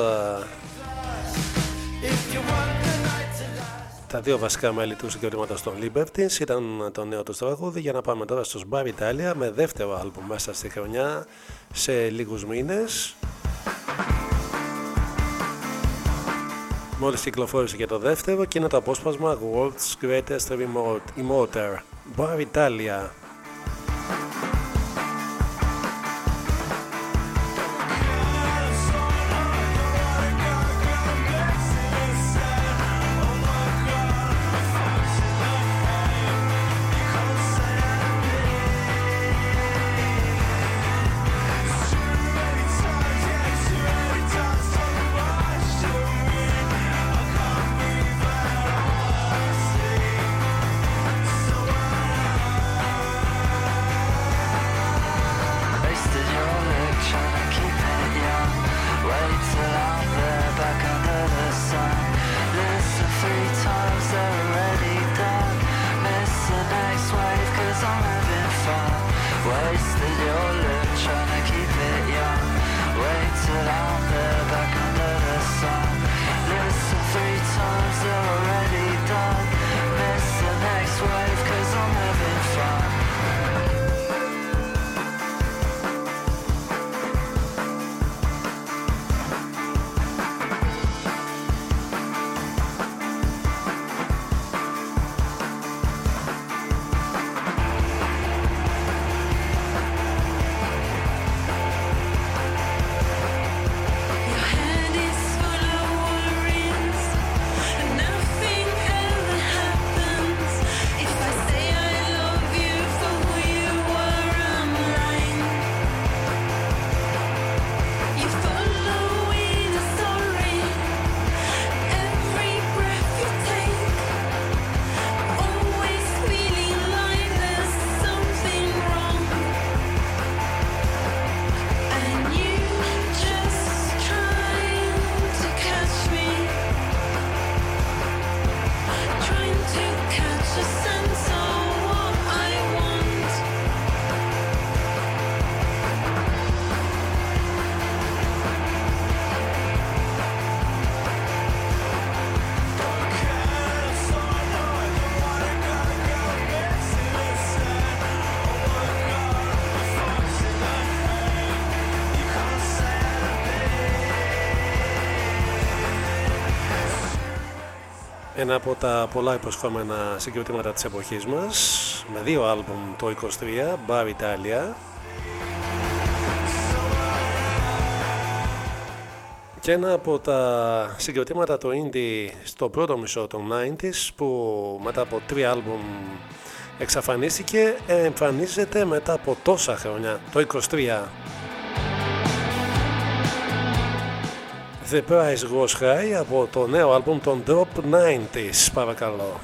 If you want the night to last. τα δύο βασικά μέλη του συγκροτήματος των Libertines ήταν το νέο τους τραγούδι για να πάμε τώρα στους Bar Italia με δεύτερο άλμπουμ μέσα στη χρονιά σε λίγους μήνες Μόλις κυκλοφόρησε και το δεύτερο και είναι το απόσπασμα World's Greatest Remote Immortal Bar Italia Ένα από τα πολλά υποσχόμενα συγκροτήματα της εποχής μας με δύο άλμπουμ το 23, Bar Italia. Και ένα από τα συγκροτήματα το indie στο πρώτο μισό των 90s που μετά από τρία άλμπουμ εξαφανίστηκε εμφανίζεται μετά από τόσα χρόνια, το 23 The Price Was High από το νέο άλμπουμ των Drop 90s παρακαλώ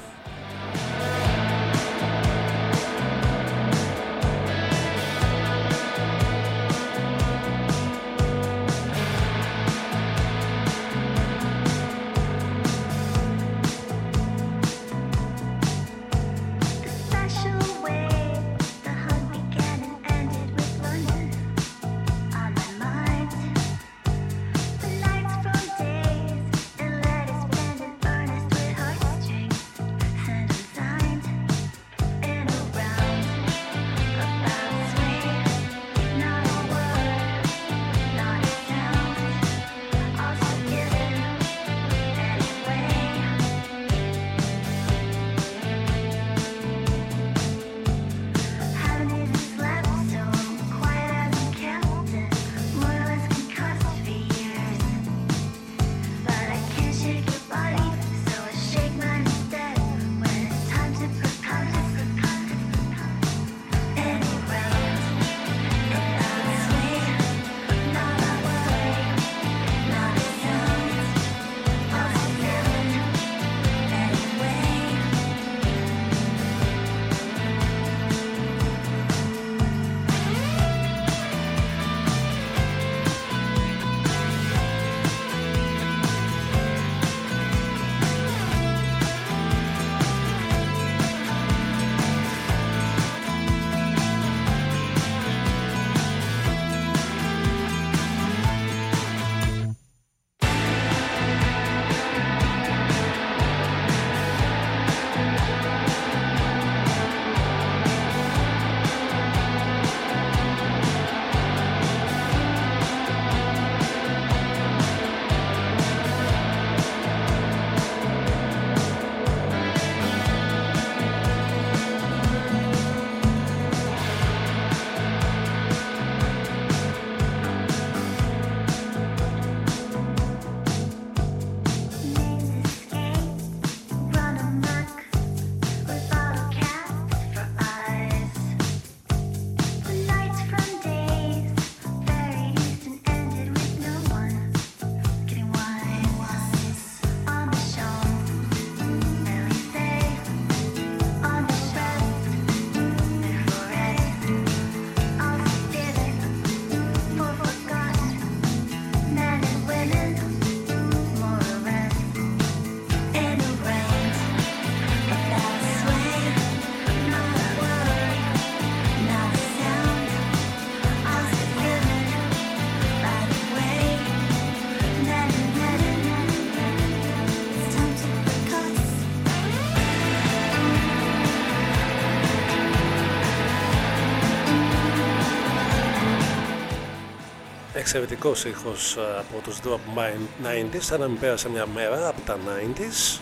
Εξαιρετικός ήχος ε, από τους Drop My 90s, σαν να μην πέρασε μια μέρα από τα 90s.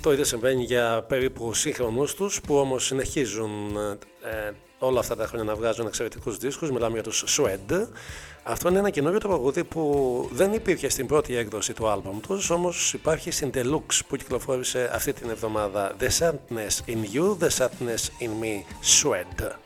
Το ίδιο συμβαίνει για περίπου σύγχρονους τους που όμως συνεχίζουν ε, όλα αυτά τα χρόνια να βγάζουν εξαιρετικούς δίσκους. Μιλάμε για τους Swed. Αυτό είναι ένα καινούριο τραγούδι που δεν υπήρχε στην πρώτη έκδοση του άλμπομ τους, όμως υπάρχει στην Deluxe που κυκλοφόρησε αυτή την εβδομάδα The Sadness in You, The Sadness in Me, Swed.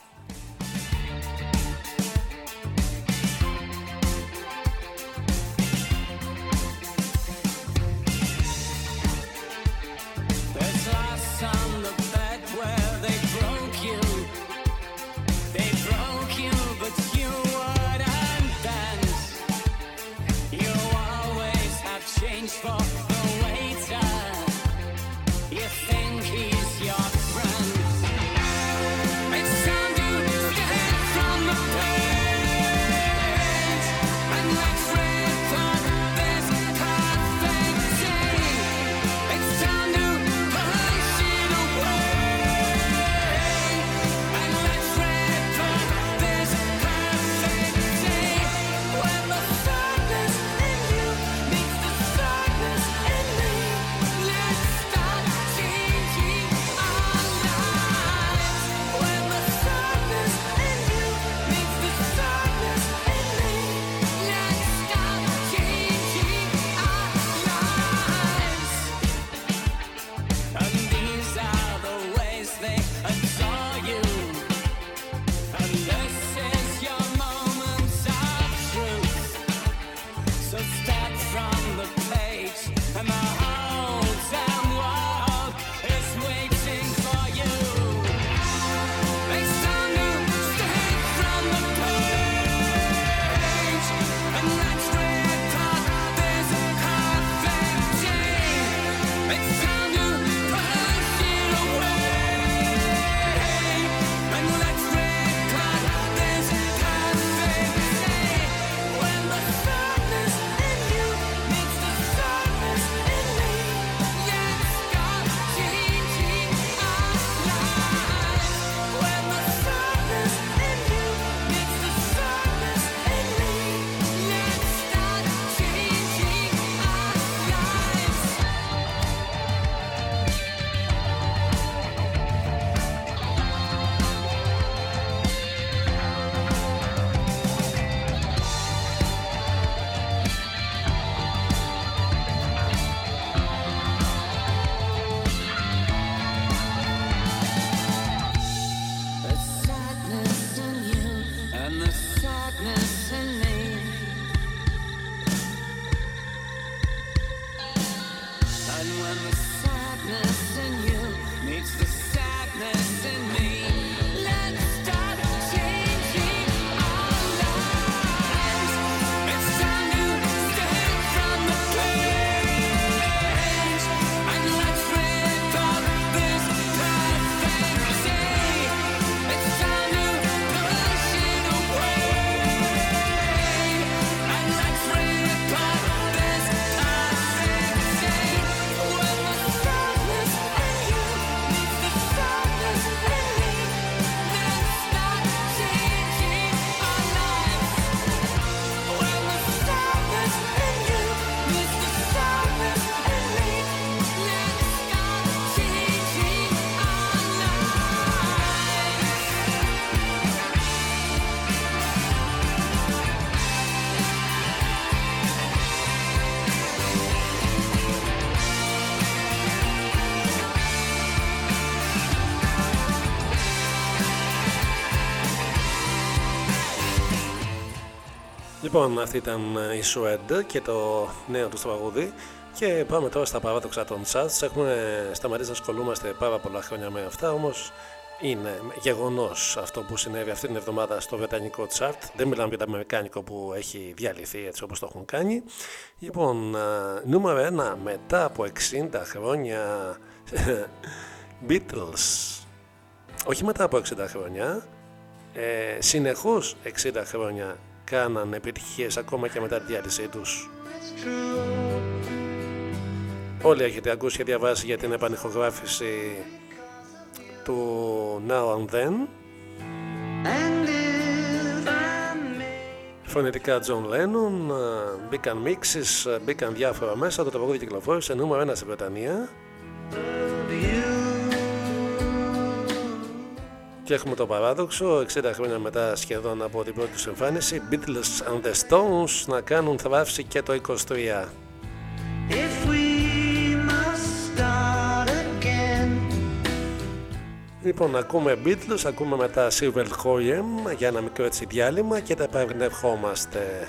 Λοιπόν, αυτή ήταν η Swed και το νέο του τραγούδι. Και πάμε τώρα στα παράδοξα των charts. Έχουμε σταματήσει να ασχολούμαστε πάρα πολλά χρόνια με αυτά, όμως είναι γεγονός αυτό που συνέβη αυτή την εβδομάδα στο βρετανικό chart. Δεν μιλάμε για το αμερικάνικο που έχει διαλυθεί έτσι όπως το έχουν κάνει. Λοιπόν, α, νούμερο 1 μετά από 60 χρόνια Beatles. Όχι μετά από 60 χρόνια, ε, συνεχώς 60 χρόνια κάναν επιτυχίες ακόμα και μετά τη διάλυσή τους. Όλοι έχετε ακούσει και διαβάσει για την επανηχογράφηση του Now and Then Φωνητικά John Lennon, μπήκαν μίξεις, μπήκαν διάφορα μέσα, το τραγούδι κυκλοφόρησε νούμερο 1 στην Βρετανία και έχουμε το παράδοξο, 60 χρόνια μετά σχεδόν από την πρώτη τους εμφάνιση, Beatles and the Stones να κάνουν θράψη και το 23. Λοιπόν, ακούμε Beatles, ακούμε μετά Silver Hoyem για ένα μικρό έτσι διάλειμμα και τα παρενευχόμαστε.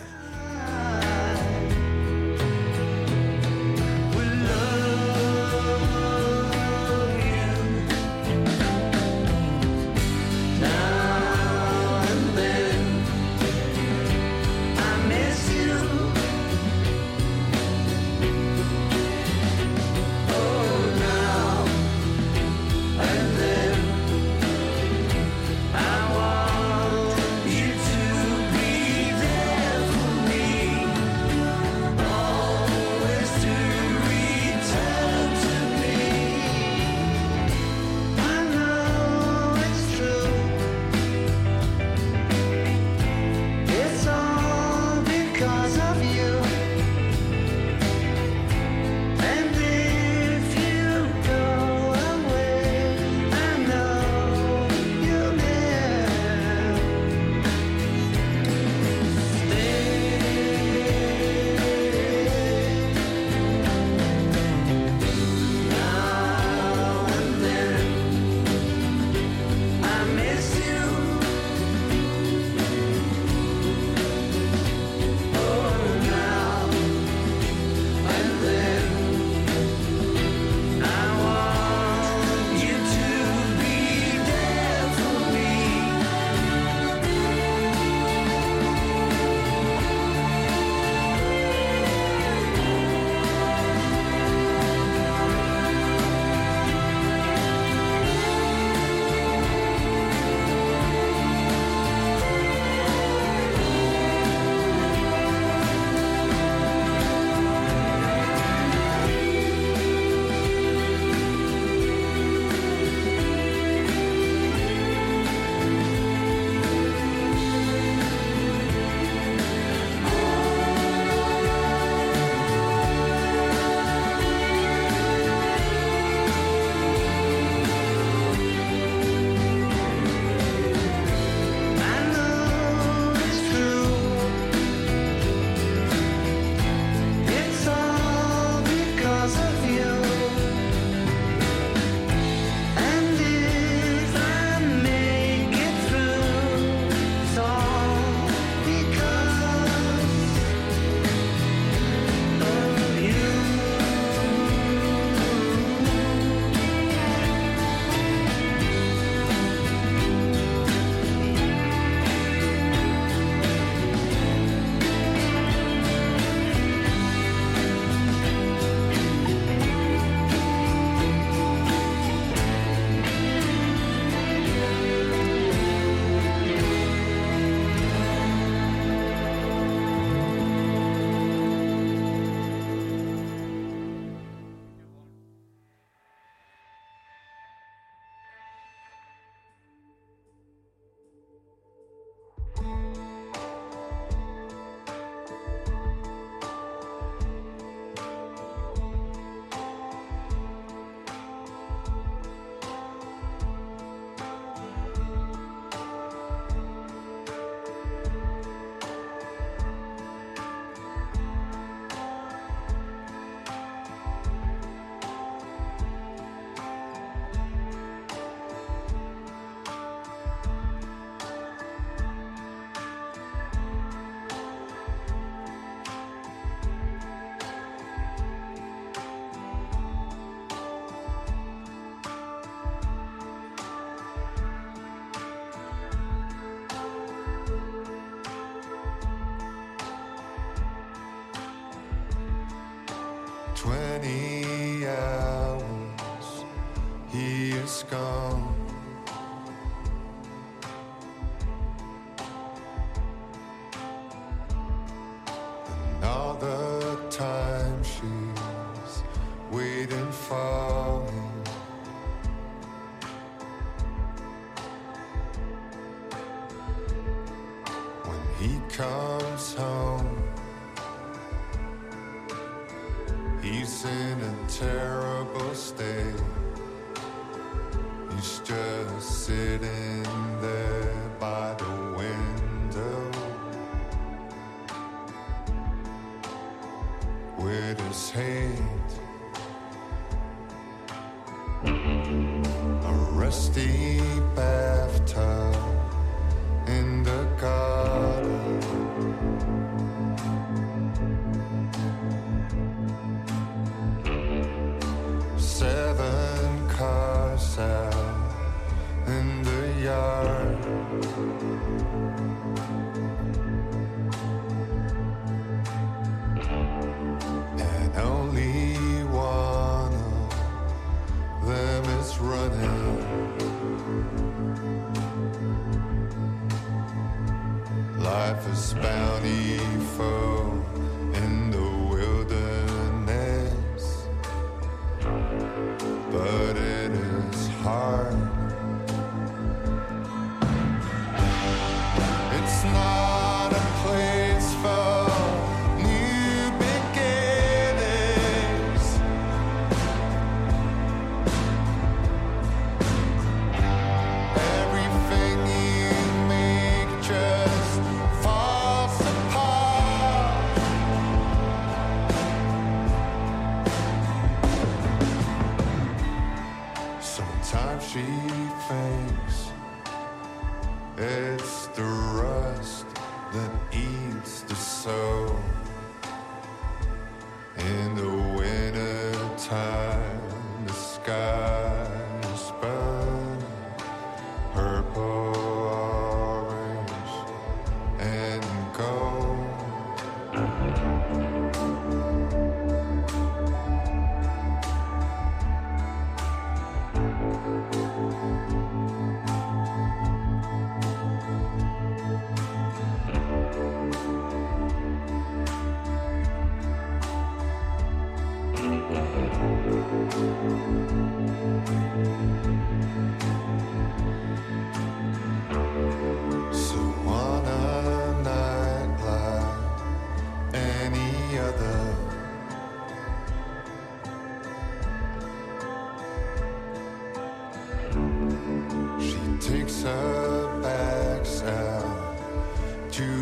many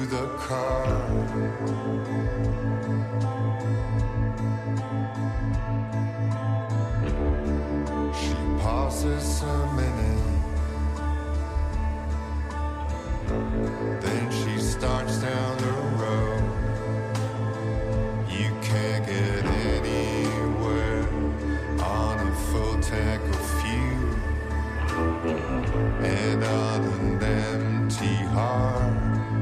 the car. She passes a minute. Then she starts down the road. You can't get anywhere on a full tank of fuel and on an empty heart.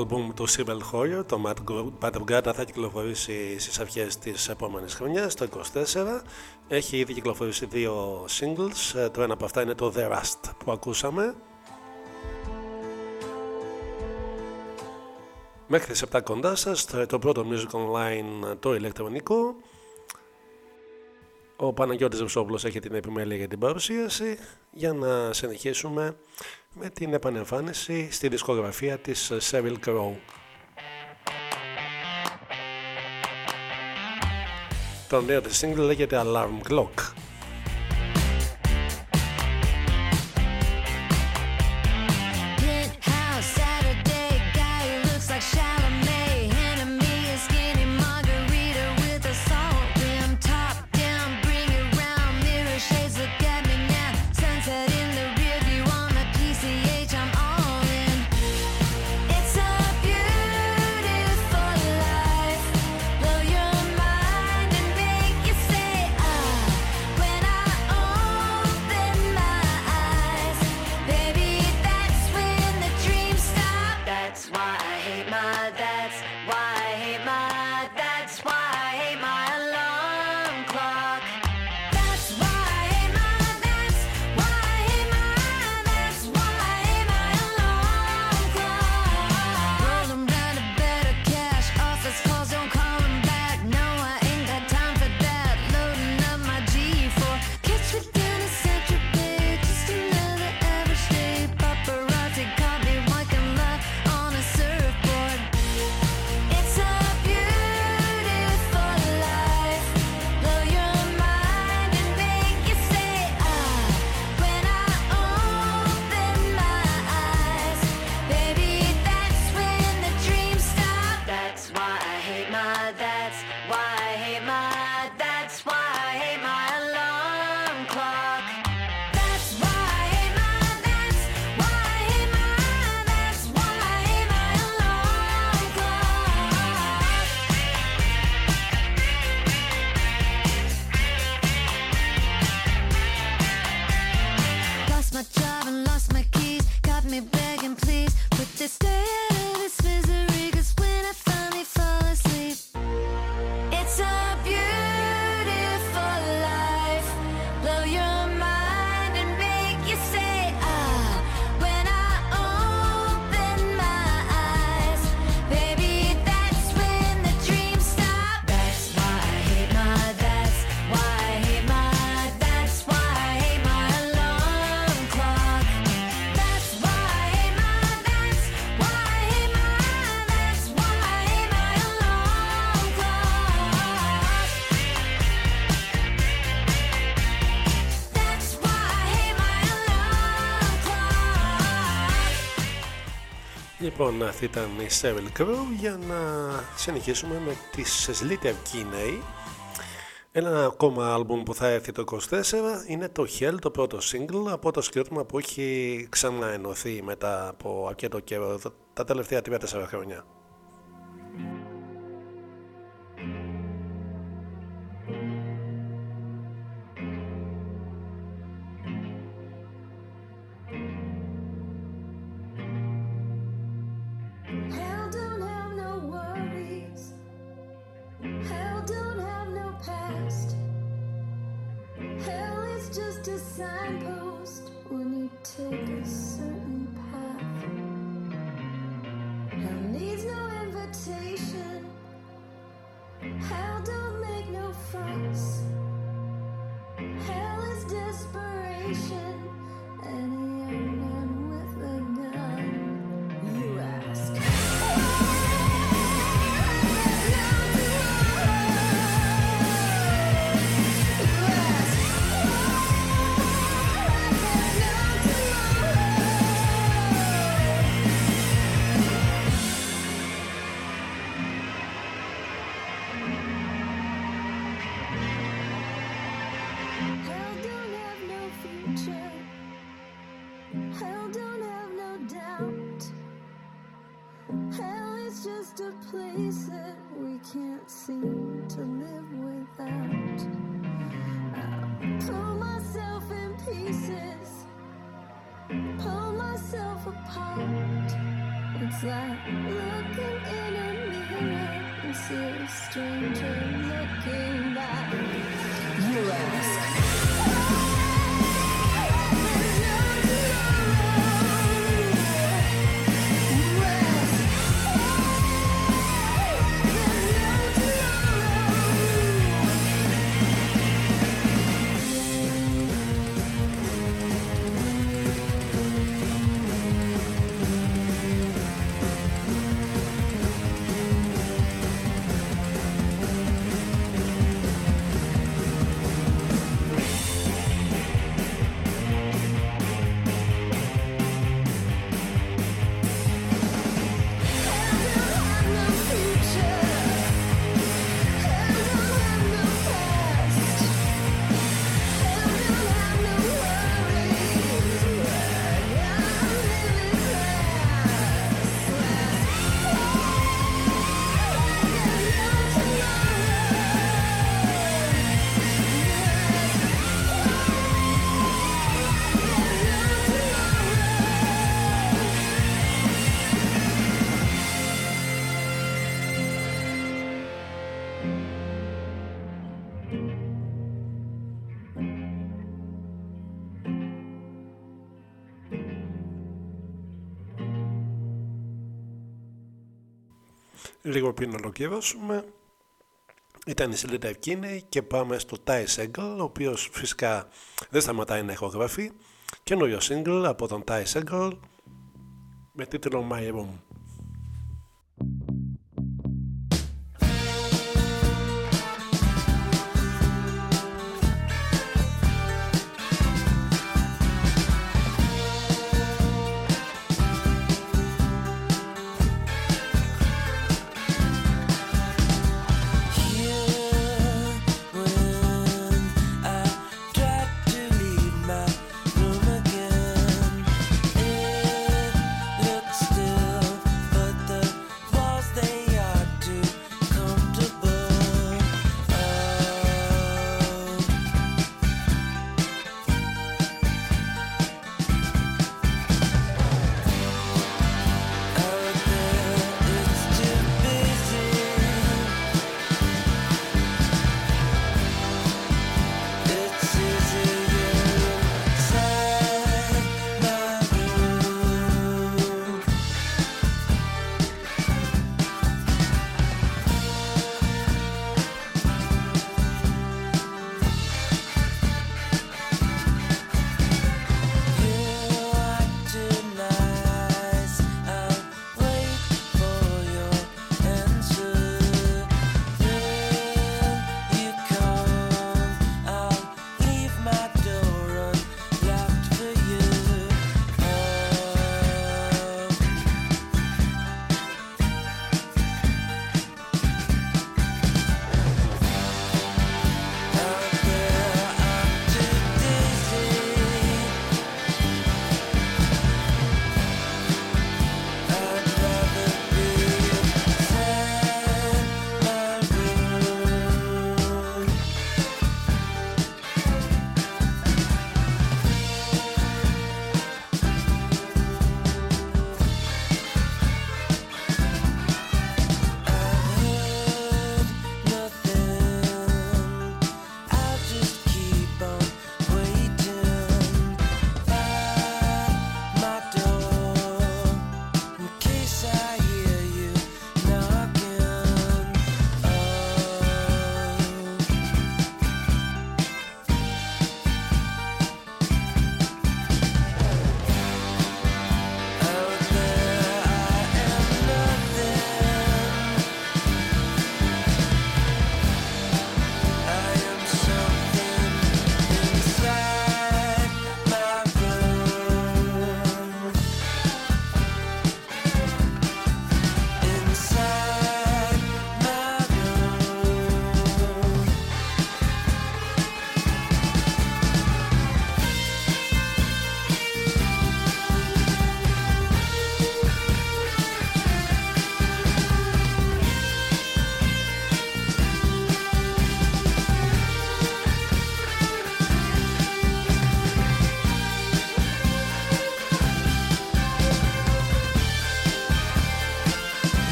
άλμπουμ του Σίμπελ Χόλιο, το Madrugada θα κυκλοφορήσει στις αρχές της επόμενης χρονιάς, το 24. Έχει ήδη κυκλοφορήσει δύο singles, ε, το ένα από αυτά είναι το The Rust που ακούσαμε. Μέχρι τις 7 κοντά σας, το πρώτο Music Online το ηλεκτρονικό. Ο Παναγιώτης Ρεψόπουλος έχει την επιμέλεια για την παρουσίαση για να συνεχίσουμε με την επανεμφάνιση στη δισκογραφία της σεβιλ Crow. Το νέο της single λέγεται Alarm Clock. αυτή ήταν η Sheryl Crow για να συνεχίσουμε με τη Slater Kinney ένα ακόμα άλμπουμ που θα έρθει το 24 είναι το Hell, το πρώτο single από το συγκρότημα που έχει ξαναενωθεί μετά από αρκετό καιρό τα τελευταία 3-4 χρόνια. signpost when you take a certain path. Hell needs no invitation. Hell don't make no fuss. Hell is desperation. Any unknown. Λίγο πριν ολοκληρώσουμε. Ήταν η σελίδα εκείνη και πάμε στο Ty Segall ο οποίος φυσικά δεν σταματάει να ηχογραφεί. Καινούριο single από τον Ty Segall με τίτλο My Room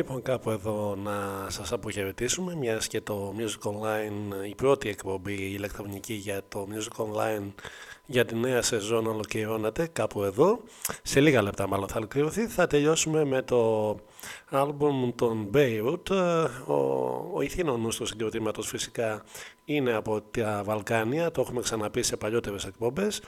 Λοιπόν, κάπου εδώ να σας αποχαιρετήσουμε, μιας και το Music Online, η πρώτη εκπομπή ηλεκτρονική για το Music Online για τη νέα σεζόν ολοκληρώνεται κάπου εδώ. Σε λίγα λεπτά μάλλον θα ολοκληρωθεί. Θα τελειώσουμε με το άλμπουμ των Beirut. Ο, ο ηθήνων του συγκροτήματος φυσικά είναι από τα Βαλκάνια, το έχουμε ξαναπεί σε παλιότερες εκπομπές.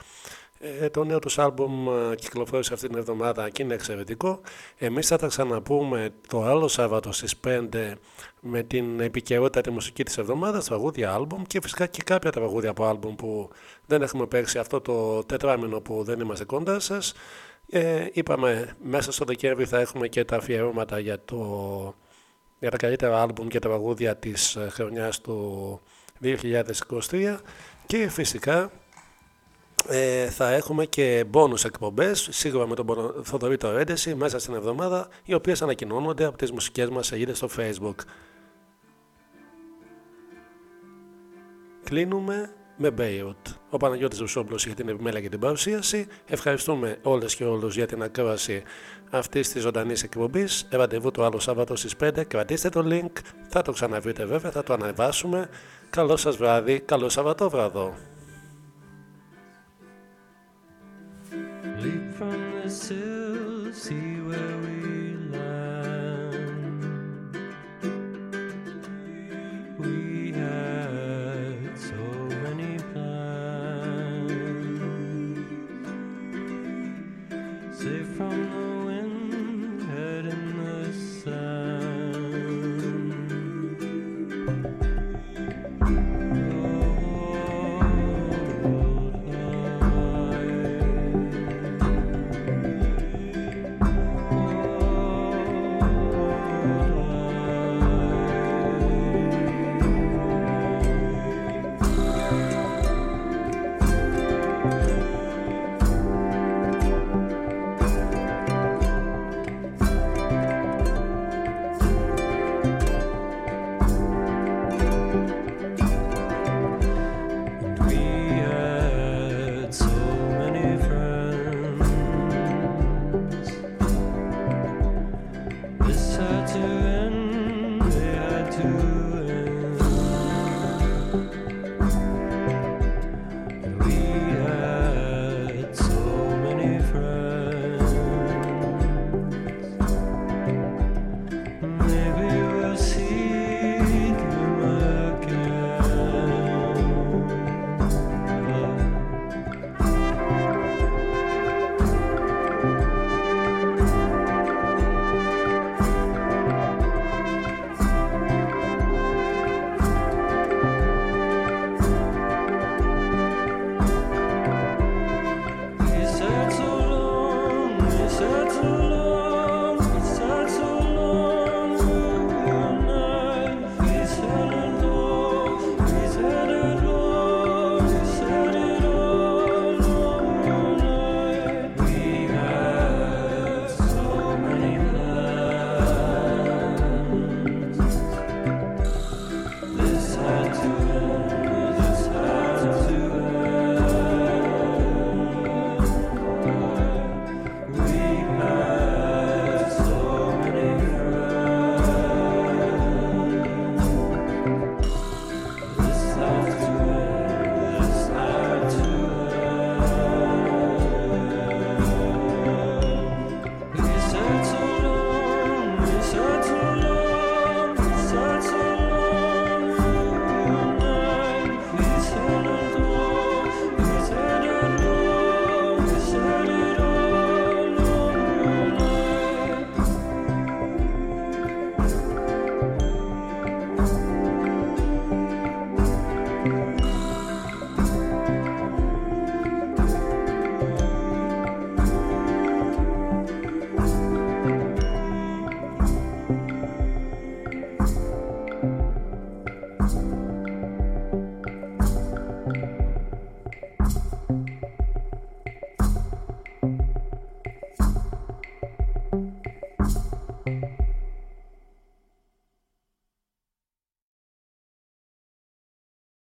Ε, το νέο τους άλμπουμ ε, κυκλοφόρησε αυτή την εβδομάδα και είναι εξαιρετικό. Εμείς θα τα ξαναπούμε το άλλο Σάββατο στις 5 με την επικαιρότητα τη μουσική της εβδομάδας, τραγούδια άλμπουμ και φυσικά και κάποια τραγούδια από άλμπουμ που δεν έχουμε παίξει αυτό το τετράμινο που δεν είμαστε κοντά σας. Ε, είπαμε μέσα στο Δεκέμβρη θα έχουμε και τα αφιερώματα για, το, για τα καλύτερα άλμπουμ και τραγούδια της ε, χρονιάς του 2023 και φυσικά ε, θα έχουμε και μπόνους εκπομπές, σίγουρα με τον Θοδωρή το Έντεση, μέσα στην εβδομάδα, οι οποίες ανακοινώνονται από τις μουσικές μας σελίδες στο Facebook. Κλείνουμε με Beirut. Ο Παναγιώτης Ρουσόπουλος για την επιμέλεια και την παρουσίαση. Ευχαριστούμε όλες και όλους για την ακρόαση αυτής της ζωντανής εκπομπής. Ραντεβού το άλλο Σάββατο στις 5. Κρατήστε το link, θα το ξαναβρείτε βέβαια, θα το ανεβάσουμε. Καλό σας βράδυ, καλό Σαββατόβραδο.